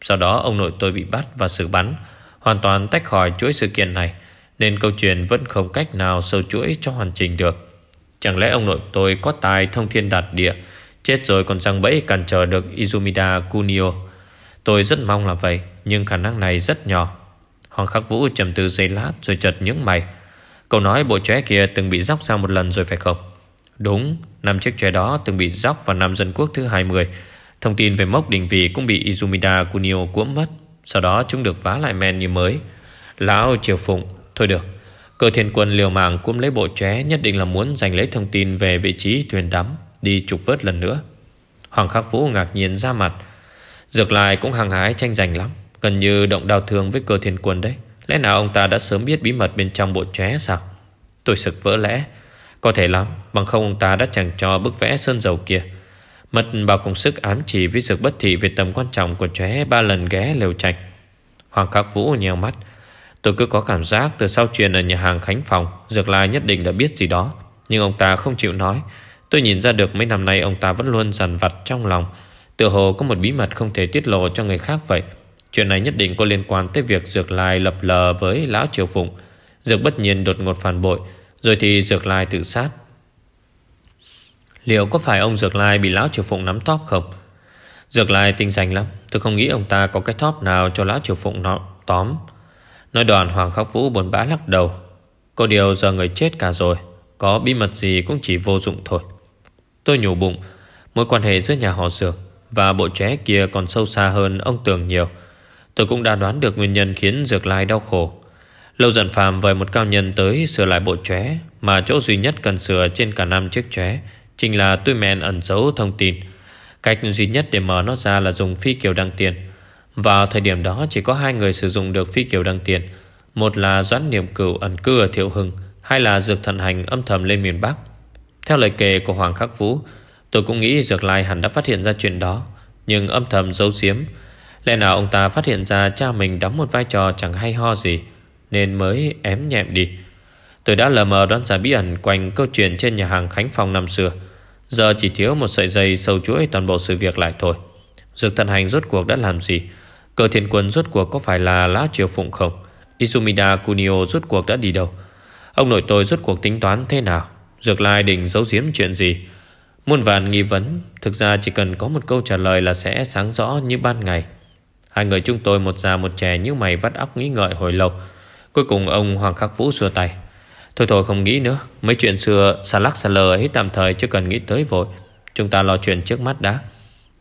Sau đó ông nội tôi bị bắt và xử bắn. Hoàn toàn tách khỏi chuỗi sự kiện này, Nên câu chuyện vẫn không cách nào sâu chuỗi cho hoàn chỉnh được. Chẳng lẽ ông nội tôi có tài thông thiên đạt địa, Chết rồi còn răng bẫy cản trở được Izumida Kunio? Tôi rất mong là vậy, Nhưng khả năng này rất nhỏ. Hoàng khắc vũ trầm tư giây lát rồi chợt nhướng mày. Cậu nói bộ chóe kia từng bị dóc ra một lần rồi phải không? Đúng, Năm chiếc chóe đó từng bị dóc vào năm dân quốc thứ 20 Thông tin về mốc đỉnh vị cũng bị Izumida Kunio cuỗm mất. Sau đó chúng được vá lại men như mới. Lão triều phụng, Thôi được. Cơ thiên quân liều mạng cũng lấy bộ chóe Nhất định là muốn giành lấy thông tin về vị trí thuyền đắm, Đi trục vớt lần nữa. Hoàng Khắc Vũ ngạc nhiên ra mặt. Dược lại cũng hàng hái tranh giành lắm. Gần như động đau thương với cơ thiên quân đấy. Lẽ nào ông ta đã sớm biết bí mật bên trong bộ chóe sao? Tôi sực vỡ lẽ. Có thể lắm, Bằng không ông ta đã chẳng cho bức vẽ sơn dầu kia. Mất bao công sức ám chỉ với dược bất thị Về tầm quan trọng của chóe ba lần ghé lều trạch. Hoàng Khắc Vũ nheo mắt. Tôi cứ có cảm giác từ sau chuyện ở nhà hàng Khánh Phòng, Dược Lai nhất định đã biết gì đó. Nhưng ông ta không chịu nói. Tôi nhìn ra được mấy năm nay ông ta vẫn luôn dằn vặt trong lòng. Tự hồ có một bí mật không thể tiết lộ cho người khác vậy. Chuyện này nhất định có liên quan tới việc Dược Lai lập lờ với Lão Triều Phụng. Dược bất nhiên đột ngột phản bội, Rồi thì Dược Lai tự sát. Liệu có phải ông Dược Lai bị Lão Triều Phụng nắm tóc không? Dược Lai tinh danh lắm, Tôi không nghĩ ông ta có cái thóp nào cho Lão Triều Phụng nó tóm. Nói đoàn Hoàng Khắc Vũ buồn bã lắc đầu. Có điều giờ người chết cả rồi, Có bí mật gì cũng chỉ vô dụng thôi. Tôi nhủ bụng, Mối quan hệ giữa nhà họ Dược Và bộ trẻ kia còn sâu xa hơn ông tưởng nhiều. Tôi cũng đã đoán được nguyên nhân khiến Dược Lai đau khổ. Lâu dần phàm vời một cao nhân tới sửa lại bộ chóe, Mà chỗ duy nhất cần sửa trên cả năm chiếc chóe Chính là tôi men ẩn giấu thông tin. Cách duy nhất để mở nó ra là dùng phi kiểu đăng tiền. Vào thời điểm đó, chỉ có hai người sử dụng được phi kiểu đăng tiền. Một là Doãn Niệm Cửu ẩn cư ở Thiệu Hưng, Hai là Dược Thần Hành âm thầm lên miền Bắc. Theo lời kể của Hoàng Khắc Vũ, Tôi cũng nghĩ Dược Lai hẳn đã phát hiện ra chuyện đó, Nhưng âm thầm giấu giếm. Lẽ nào ông ta phát hiện ra cha mình đóng một vai trò chẳng hay ho gì, Nên mới ém nhẹm đi. Tôi đã lờ mờ đoán ra bí ẩn quanh câu chuyện trên nhà hàng Khánh Phong năm xưa. Giờ chỉ thiếu một sợi dây sâu chuỗi toàn bộ sự việc lại thôi. Dược thần hành rốt cuộc đã làm gì? Cờ thiên quân rốt cuộc có phải là lá triều phụng không? Izumida Kunio rốt cuộc đã đi đâu? Ông nội tôi rốt cuộc tính toán thế nào? Dược lai định giấu giếm chuyện gì? Muôn vàn nghi vấn, Thực ra chỉ cần có một câu trả lời là sẽ sáng rõ như ban ngày. Hai người chúng tôi một già một trẻ như mày vắt óc nghĩ ngợi hồi lâu. Cuối cùng ông Hoàng Khắc Vũ xua tay. Thôi thôi, không nghĩ nữa. Mấy chuyện xưa xa lắc xa lờ ấy tạm thời, chưa cần nghĩ tới vội. Chúng ta lo chuyện trước mắt đã.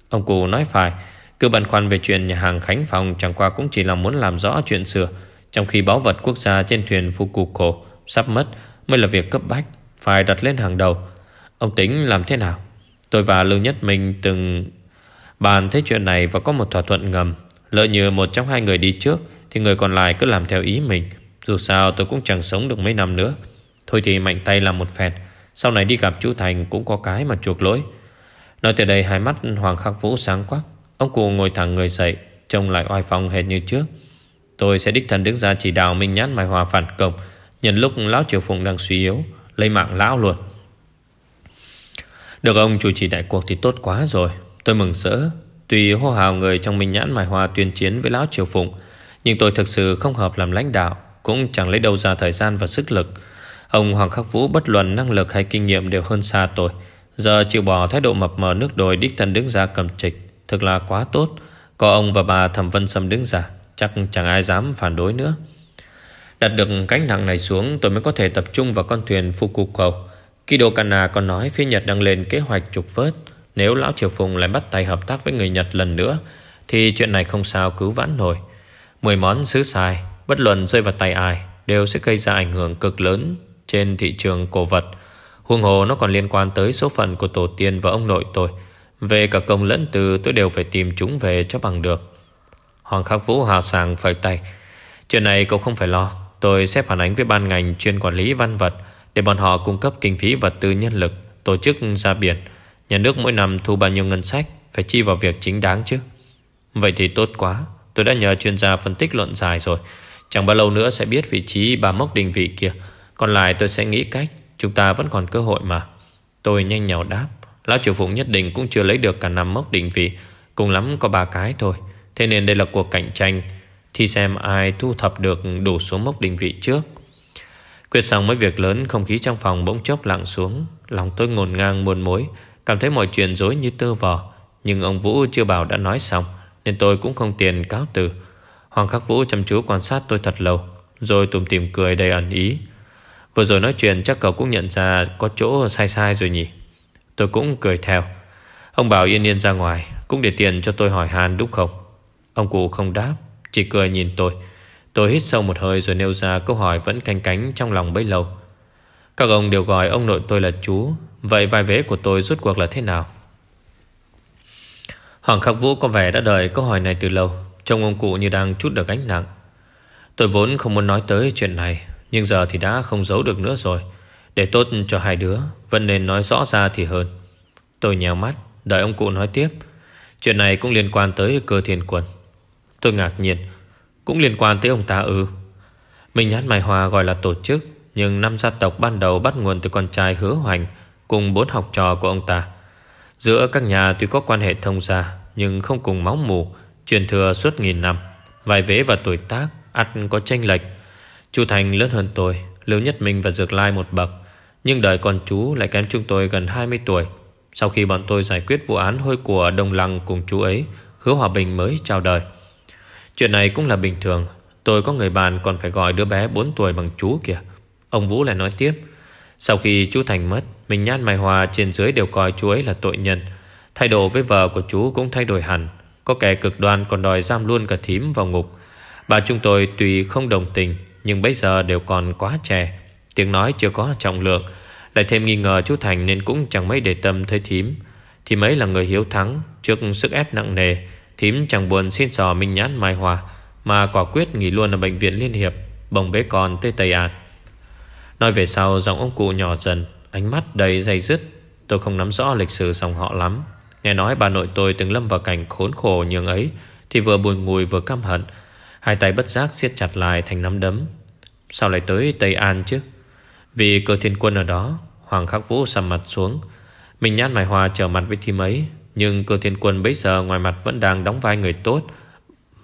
Ông cụ nói phải. Cứ băn khoăn về chuyện nhà hàng Khánh Phòng Chẳng qua cũng chỉ là muốn làm rõ chuyện xưa. Trong khi báu vật quốc gia trên thuyền phu cụ cổ Sắp mất, mới là việc cấp bách, Phải đặt lên hàng đầu. Ông tính làm thế nào? Tôi và Lưu Nhất Minh từng bàn thấy chuyện này Và có một thỏa thuận ngầm. Lỡ như một trong hai người đi trước, Thì người còn lại cứ làm theo ý mình. Dù sao tôi cũng chẳng sống được mấy năm nữa. Thôi thì mạnh tay làm một phen Sau này đi gặp chú Thành cũng có cái mà chuộc lỗi. Nói từ đây hai mắt Hoàng Khắc Vũ sáng quắc. Ông cụ ngồi thẳng người dậy, Trông lại oai phong hệt như trước. Tôi sẽ đích thân đứng ra chỉ đạo Minh Nhãn Mai Hòa phản công, Nhân lúc Lão Triều Phụng đang suy yếu, Lấy mạng Lão luôn. Được ông chủ trì đại cuộc thì tốt quá rồi. Tôi mừng sỡ. Tuy hô hào người trong Minh Nhãn mài Hòa tuyên chiến với Lão Triều Phụng. Nhưng tôi thực sự không hợp làm lãnh đạo, Cũng chẳng lấy đâu ra thời gian và sức lực. Ông Hoàng Khắc Vũ bất luận năng lực hay kinh nghiệm đều hơn xa tôi. Giờ chịu bỏ thái độ mập mờ nước đồi đích thân đứng ra cầm trịch, Thực là quá tốt. Có ông và bà Thẩm Vân Sâm đứng ra, Chắc chẳng ai dám phản đối nữa. Đặt được cánh nặng này xuống, Tôi mới có thể tập trung vào con thuyền Fukuko Kido Kana còn nói phía Nhật đang lên kế hoạch trục vớt. Nếu Lão Triều Phùng lại bắt tay hợp tác với người Nhật lần nữa, Thì chuyện này không sao cứu vãn nổi. Mười món xứ xài Bất luận rơi vào tay ai, Đều sẽ gây ra ảnh hưởng cực lớn Trên thị trường cổ vật. Huông hồ nó còn liên quan tới số phận của tổ tiên và ông nội tôi. Về cả công lẫn từ, tôi đều phải tìm chúng về cho bằng được. Hoàng Khắc Vũ hào sàng phẩy tay. Chuyện này cậu không phải lo, Tôi sẽ phản ánh với ban ngành chuyên quản lý văn vật Để bọn họ cung cấp kinh phí vật tư nhân lực, Tổ chức ra biển. Nhà nước mỗi năm thu bao nhiêu ngân sách, Phải chi vào việc chính đáng chứ? Vậy thì tốt quá, Tôi đã nhờ chuyên gia phân tích luận dài rồi. Chẳng bao lâu nữa sẽ biết vị trí bà mốc định vị kia. Còn lại tôi sẽ nghĩ cách, Chúng ta vẫn còn cơ hội mà. Tôi nhanh nhào đáp, Lão triều phụng nhất định cũng chưa lấy được cả năm mốc định vị. Cùng lắm có ba cái thôi. Thế nên đây là cuộc cạnh tranh, Thì xem ai thu thập được đủ số mốc định vị trước. Quyết xong mấy việc lớn, Không khí trong phòng bỗng chốc lặng xuống. Lòng tôi ngồn ngang muôn mối. Cảm thấy mọi chuyện dối như tơ vò, Nhưng ông Vũ chưa bảo đã nói xong, Nên tôi cũng không tiền cáo từ. Hoàng Khắc Vũ chăm chú quan sát tôi thật lâu, Rồi tùm tìm cười đầy ẩn ý. Vừa rồi nói chuyện chắc cậu cũng nhận ra Có chỗ sai sai rồi nhỉ? Tôi cũng cười theo. Ông bảo yên yên ra ngoài, Cũng để tiền cho tôi hỏi han đúng không? Ông cụ không đáp, Chỉ cười nhìn tôi. Tôi hít sâu một hơi rồi nêu ra câu hỏi vẫn canh cánh trong lòng bấy lâu. Các ông đều gọi ông nội tôi là chú Vậy vai vế của tôi rút cuộc là thế nào? Hoàng Khắc Vũ có vẻ đã đợi câu hỏi này từ lâu, Trông ông cụ như đang chút được gánh nặng. Tôi vốn không muốn nói tới chuyện này, Nhưng giờ thì đã không giấu được nữa rồi. Để tốt cho hai đứa, Vẫn nên nói rõ ra thì hơn. Tôi nhèo mắt, Đợi ông cụ nói tiếp. Chuyện này cũng liên quan tới cơ thiên quân Tôi ngạc nhiên, Cũng liên quan tới ông ta ư? Mình nhát mài hòa gọi là tổ chức, Nhưng năm gia tộc ban đầu bắt nguồn từ con trai hứa hoành Cùng bốn học trò của ông ta. Giữa các nhà tuy có quan hệ thông gia, Nhưng không cùng máu mù Truyền thừa suốt nghìn năm. Vài vế và tuổi tác ăn có tranh lệch. Chu Thành lớn hơn tôi, Lưu Nhất Minh và Dược Lai một bậc. Nhưng đời con chú lại kém chúng tôi gần 20 tuổi. Sau khi bọn tôi giải quyết vụ án hôi của Đông Lăng cùng chú ấy, Hứa Hòa Bình mới chào đời. Chuyện này cũng là bình thường. Tôi có người bạn còn phải gọi đứa bé 4 tuổi bằng chú kìa. Ông Vũ lại nói tiếp. Sau khi chú Thành mất mình nhan mày hòa trên dưới đều coi chú ấy là tội nhân. Thay đổi với vợ của chú cũng thay đổi hẳn. Có kẻ cực đoan còn đòi giam luôn cả thím vào ngục. Bà chúng tôi tuy không đồng tình, Nhưng bây giờ đều còn quá trẻ. Tiếng nói chưa có trọng lượng. Lại thêm nghi ngờ chú Thành nên cũng chẳng mấy để tâm thấy thím. Thì mấy là người hiếu thắng, Trước sức ép nặng nề. Thím chẳng buồn xin sò minh nhãn mai hòa, Mà quả quyết nghỉ luôn ở bệnh viện Liên Hiệp, Bồng bế con tới Tây An. Nói về sau, giọng ông cụ nhỏ dần. Ánh mắt đầy dày dứt. Tôi không nắm rõ lịch sử dòng họ lắm. Nghe nói bà nội tôi từng lâm vào cảnh khốn khổ nhường ấy, Thì vừa buồn ngùi vừa căm hận. Hai tay bất giác siết chặt lại thành nắm đấm. Sao lại tới Tây An chứ? Vì cơ thiên quân ở đó, Hoàng khắc vũ sầm mặt xuống. Mình nhát mài hòa trở mặt với thím ấy, Nhưng cơ thiên quân bây giờ ngoài mặt Vẫn đang đóng vai người tốt.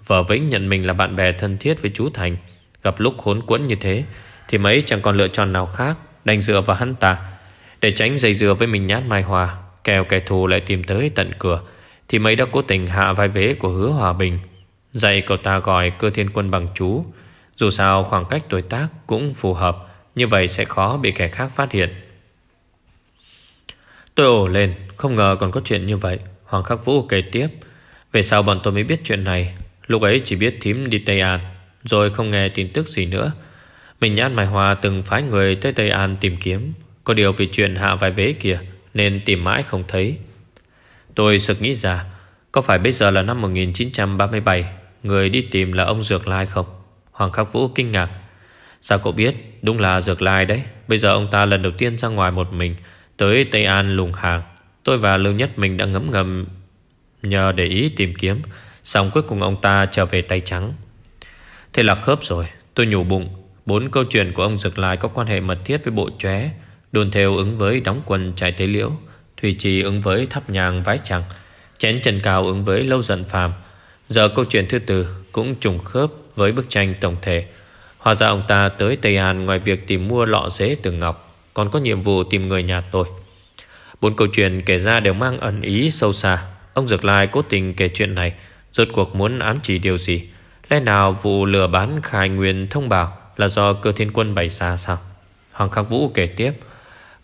Vợ vĩnh nhận mình là bạn bè thân thiết với chú Thành. Gặp lúc khốn quẫn như thế, Thì mấy chẳng còn lựa chọn nào khác, Đành dựa vào hắn ta. Để tránh dây dưa với mình nhát mai hòa Kèo kẻ thù lại tìm tới tận cửa, Thì mấy đã cố tình hạ vai vế của hứa hòa bình. Dạy cậu ta gọi cơ thiên quân bằng chú. Dù sao khoảng cách tuổi tác cũng phù hợp, Như vậy sẽ khó bị kẻ khác phát hiện. Tôi ổ lên, Không ngờ còn có chuyện như vậy, Hoàng Khắc Vũ kể tiếp. Về sau bọn tôi mới biết chuyện này. Lúc ấy chỉ biết thím đi Tây An, Rồi không nghe tin tức gì nữa. Mình nhát Mai hòa từng phái người tới Tây An tìm kiếm. Có điều vì chuyện hạ vài vế kia Nên tìm mãi không thấy. Tôi sực nghĩ ra, Có phải bây giờ là năm 1937 Người đi tìm là ông Dược Lai không? Hoàng Khắc Vũ kinh ngạc. Sao cậu biết? Đúng là Dược Lai đấy. Bây giờ ông ta lần đầu tiên ra ngoài một mình, Tới Tây An lùng hàng. Tôi và Lưu Nhất mình đã ngấm ngầm Nhờ để ý tìm kiếm, Xong cuối cùng ông ta trở về tay trắng. Thế là khớp rồi. Tôi nhủ bụng, Bốn câu chuyện của ông Dược Lai có quan hệ mật thiết với bộ chóe. Đồn theo ứng với đóng quần trải tế liễu Thủy trì ứng với thắp nhang vái chẳng Chén trần cao ứng với lâu giận phàm Giờ câu chuyện thứ tư cũng trùng khớp với bức tranh tổng thể. hòa ra ông ta tới Tây An ngoài việc tìm mua lọ dế từ Ngọc, còn có nhiệm vụ tìm người nhà tôi. Bốn câu chuyện kể ra đều mang ẩn ý sâu xa. Ông Dược Lai cố tình kể chuyện này, rốt cuộc muốn ám chỉ điều gì? Lẽ nào vụ lừa bán khai nguyên thông báo là do cơ thiên quân bày ra sao? Hoàng Khắc Vũ kể tiếp.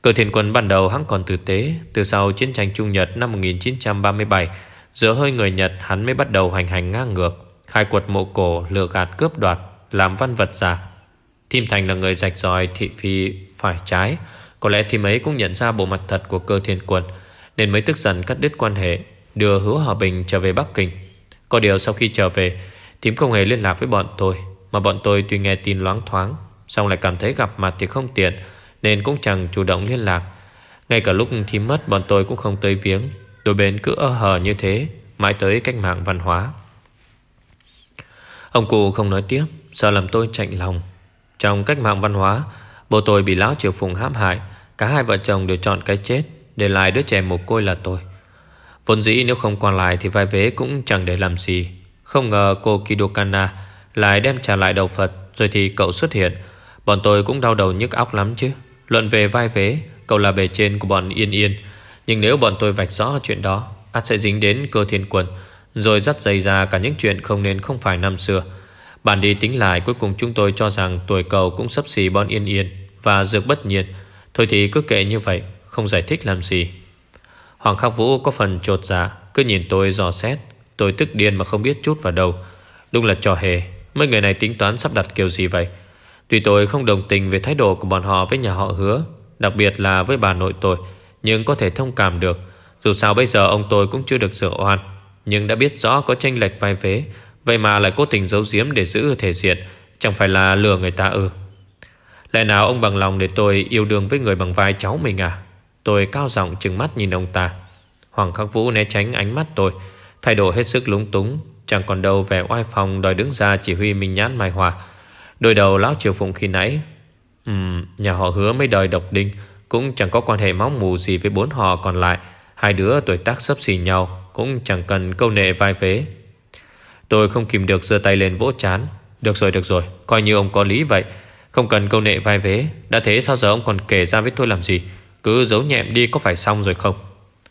Cơ thiên quân ban đầu hắn còn tử tế, từ sau chiến tranh Trung Nhật năm 1937 Giữa hơi người Nhật hắn mới bắt đầu hành hành ngang ngược Khai quật mộ cổ lừa gạt cướp đoạt Làm văn vật giả. Thim Thành là người rạch ròi thị phi phải trái. Có lẽ thì mấy cũng nhận ra bộ mặt thật của cơ thiên quân Nên mới tức giận cắt đứt quan hệ Đưa hứa hòa bình trở về Bắc Kinh. Có điều sau khi trở về Thím không hề liên lạc với bọn tôi Mà bọn tôi tuy nghe tin loáng thoáng Xong lại cảm thấy gặp mặt thì không tiện. Nên cũng chẳng chủ động liên lạc. Ngay cả lúc thím mất, bọn tôi cũng không tới viếng. Đôi bên cứ ơ hờ như thế, Mãi tới cách mạng văn hóa. Ông cụ không nói tiếp, Sợ làm tôi chạnh lòng. Trong cách mạng văn hóa, Bố tôi bị lão triều phùng hãm hại. Cả hai vợ chồng đều chọn cái chết, Để lại đứa trẻ mồ côi là tôi. Vốn dĩ nếu không còn lại Thì vai vế cũng chẳng để làm gì. Không ngờ cô Kidokana Lại đem trả lại đầu Phật, Rồi thì cậu xuất hiện. Bọn tôi cũng đau đầu nhức óc lắm chứ. Luận về vai vế Cậu là bề trên của bọn Yên Yên. Nhưng nếu bọn tôi vạch rõ chuyện đó, ắt sẽ dính đến cơ thiên quân, Rồi dắt dày ra cả những chuyện không nên không phải năm xưa. Bản đi tính lại, Cuối cùng chúng tôi cho rằng tuổi cầu cũng sắp xỉ bọn Yên Yên Và dược bất nhiên Thôi thì cứ kệ như vậy, Không giải thích làm gì. Hoàng Khắc Vũ có phần trột dạ Cứ nhìn tôi dò xét. Tôi tức điên mà không biết chút vào đâu. Đúng là trò hề, Mấy người này tính toán sắp đặt kiểu gì vậy? Tuy tôi không đồng tình về thái độ của bọn họ với nhà họ hứa, Đặc biệt là với bà nội tôi, Nhưng có thể thông cảm được. Dù sao bây giờ ông tôi cũng chưa được sửa oan, Nhưng đã biết rõ có tranh lệch vai vế, Vậy mà lại cố tình giấu giếm để giữ thể diện, Chẳng phải là lừa người ta ư? Lẽ nào ông bằng lòng để tôi yêu đương với người bằng vai cháu mình à? Tôi cao giọng trừng mắt nhìn ông ta. Hoàng Khắc Vũ né tránh ánh mắt tôi, Thay đổi hết sức lúng túng, Chẳng còn đâu vẻ oai phòng đòi đứng ra chỉ huy mình nhãn mai hòa. Đôi đầu lão triều phụng khi nãy. Um, Nhà họ hứa mấy đời độc đinh Cũng chẳng có quan hệ máu mù gì với bốn họ còn lại. Hai đứa tuổi tác sấp xì nhau Cũng chẳng cần câu nệ vai vế. Tôi không kìm được giơ tay lên vỗ chán. Được rồi được rồi Coi như ông có lý vậy. Không cần câu nệ vai vế. Đã thế sao giờ ông còn kể ra với tôi làm gì? Cứ giấu nhẹm đi có phải xong rồi không?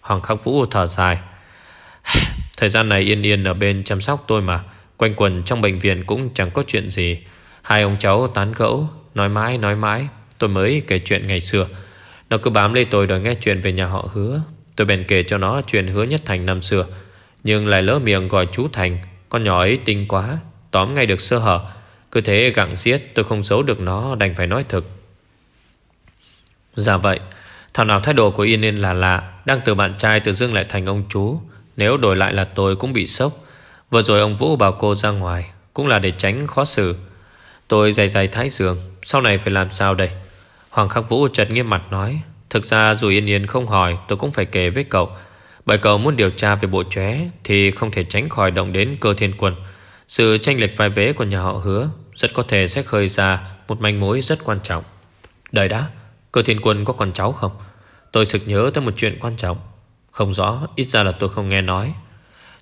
Hoàng Khắc Vũ thở dài. Thời gian này yên yên ở bên chăm sóc tôi mà. Quanh quần trong bệnh viện cũng chẳng có chuyện gì. Hai ông cháu tán gẫu, Nói mãi nói mãi. Tôi mới kể chuyện ngày xưa. Nó cứ bám lấy tôi đòi nghe chuyện về nhà họ hứa. Tôi bèn kể cho nó chuyện hứa nhất thành năm xưa. Nhưng lại lỡ miệng gọi chú Thành. Con nhỏ ấy tinh quá, Tóm ngay được sơ hở. Cứ thế gặng giết tôi không giấu được nó, đành phải nói thực. Dạ vậy, Thảo nào thái độ của Yên Yên là lạ. Đang từ bạn trai tự dưng lại thành ông chú. Nếu đổi lại là tôi cũng bị sốc. Vừa rồi ông Vũ bảo cô ra ngoài, Cũng là để tránh khó xử. Tôi dày dày thái dường Sau này phải làm sao đây? Hoàng Khắc Vũ chợt nghiêm mặt nói, Thực ra dù Yên Yên không hỏi, tôi cũng phải kể với cậu. Bởi cậu muốn điều tra về bộ chóe Thì không thể tránh khỏi động đến cơ thiên quân. Sự tranh lệch vai vế của nhà họ hứa Rất có thể sẽ khơi ra Một manh mối rất quan trọng. Đời đã, Cơ thiên quân có con cháu không? Tôi sực nhớ tới một chuyện quan trọng. Không rõ, ít ra là tôi không nghe nói.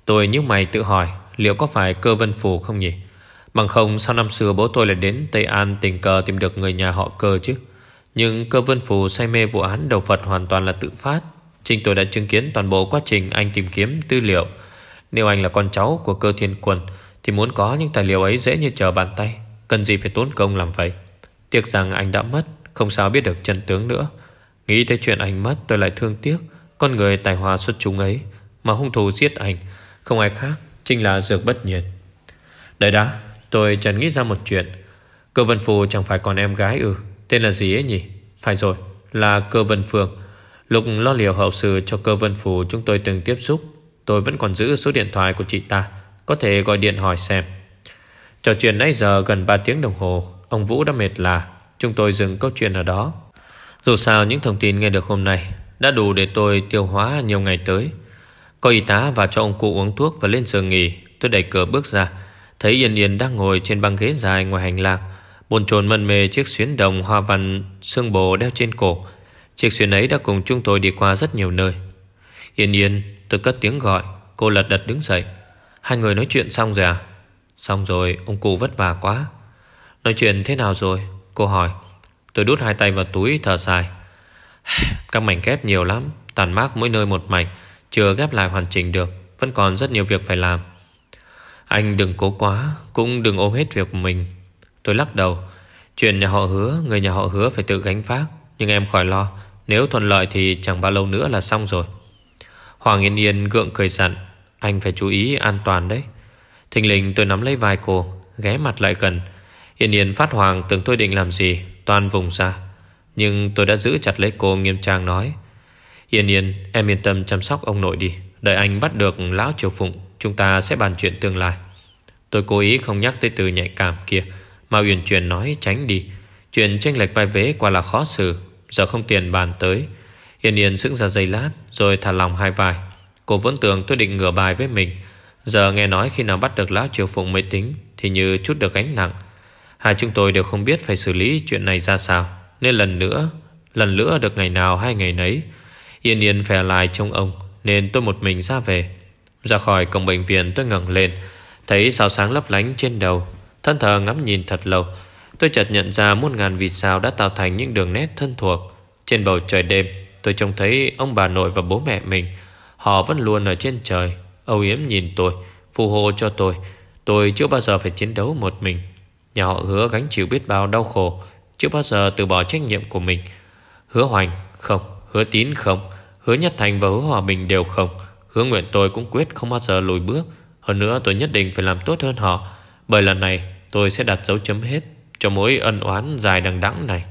Tôi như mày tự hỏi, Liệu có phải cơ vân phù không nhỉ? Bằng không, sau năm xưa bố tôi lại đến Tây An tình cờ tìm được người nhà họ cơ chứ. Nhưng cơ vân phù say mê vụ án đầu Phật hoàn toàn là tự phát. Trình tôi đã chứng kiến toàn bộ quá trình anh tìm kiếm tư liệu. Nếu anh là con cháu của cơ thiên quân Thì muốn có những tài liệu ấy dễ như trở bàn tay. Cần gì phải tốn công làm vậy? Tiếc rằng anh đã mất, Không sao biết được chân tướng nữa. Nghĩ tới chuyện anh mất, tôi lại thương tiếc. Con người tài hoa xuất chúng ấy, Mà hung thủ giết anh, Không ai khác Chính là Dược Bất Nhiên. Đấy đã Tôi chẳng nghĩ ra một chuyện. Cơ Vân Phù chẳng phải còn em gái ư? Tên là gì ấy nhỉ? Phải rồi, là Cơ Vân Phương. Lúc lo liệu hậu sự cho Cơ Vân Phù Chúng tôi từng tiếp xúc. Tôi vẫn còn giữ số điện thoại của chị ta, Có thể gọi điện hỏi xem. Trò chuyện nãy giờ gần 3 tiếng đồng hồ, Ông Vũ đã mệt là, Chúng tôi dừng câu chuyện ở đó. Dù sao những thông tin nghe được hôm nay Đã đủ để tôi tiêu hóa nhiều ngày tới. Có y tá và cho ông cụ uống thuốc Và lên giường nghỉ, Tôi đẩy cửa bước ra. Thấy Yên Yên đang ngồi trên băng ghế dài ngoài hành lang, Bồn chồn mân mê chiếc xuyến đồng hoa văn Xương bồ đeo trên cổ. Chiếc xuyến ấy đã cùng chúng tôi đi qua rất nhiều nơi. Yên Yên, Tôi cất tiếng gọi, Cô lật đật đứng dậy. Hai người nói chuyện xong rồi à? Xong rồi, ông cụ vất vả quá. Nói chuyện thế nào rồi? Cô hỏi. Tôi đút hai tay vào túi, thở dài. Các mảnh ghép nhiều lắm, Tàn mác mỗi nơi một mảnh, Chưa ghép lại hoàn chỉnh được, Vẫn còn rất nhiều việc phải làm anh đừng cố quá Cũng đừng ôm hết việc của mình. Tôi lắc đầu. Chuyện nhà họ hứa Người nhà họ hứa phải tự gánh phát, Nhưng em khỏi lo Nếu thuận lợi thì chẳng bao lâu nữa là xong rồi. Hoàng Yên Yên gượng cười dặn Anh phải chú ý an toàn đấy. Thình lình tôi nắm lấy vai cô Ghé mặt lại gần. Yên Yên phát hoàng tưởng tôi định làm gì Toàn vùng ra. Nhưng tôi đã giữ chặt lấy cô nghiêm trang nói Yên Yên em yên tâm chăm sóc ông nội đi. Đợi anh bắt được lão triều phụng Chúng ta sẽ bàn chuyện tương lai. Tôi cố ý không nhắc tới từ nhạy cảm kia, Mà Uyển Chuyển nói tránh đi. Chuyện tranh lệch vai vế quả là khó xử, Giờ không tiền bàn tới. Yên Yên sững ra giây lát, Rồi thả lòng hai vai. Cô vẫn tưởng tôi định ngửa bài với mình, Giờ nghe nói khi nào bắt được Lão Triều Phụng mới tính, Thì như chút được gánh nặng. Hai chúng tôi đều không biết phải xử lý chuyện này ra sao, Nên lần nữa Lần nữa được ngày nào hai ngày nấy. Yên yên phè lại trong ông, Nên tôi một mình ra về. Ra khỏi cổng bệnh viện tôi ngẩng lên Thấy sao sáng lấp lánh trên đầu, Thân thờ ngắm nhìn thật lâu, Tôi chợt nhận ra muôn ngàn vì sao đã tạo thành những đường nét thân thuộc. Trên bầu trời đêm, Tôi trông thấy ông bà nội và bố mẹ mình. Họ vẫn luôn ở trên trời, Âu yếm nhìn tôi, Phù hộ cho tôi. Tôi chưa bao giờ phải chiến đấu một mình. Nhà họ hứa gánh chịu biết bao đau khổ, Chưa bao giờ từ bỏ trách nhiệm của mình. Hứa hoành, không. Hứa tín, không. Hứa nhất thành và hứa hòa bình đều không. Hứa nguyện tôi cũng quyết không bao giờ lùi bước. Hơn nữa tôi nhất định phải làm tốt hơn họ, Bởi lần này tôi sẽ đặt dấu chấm hết Cho mối ân oán dài đằng đẵng này.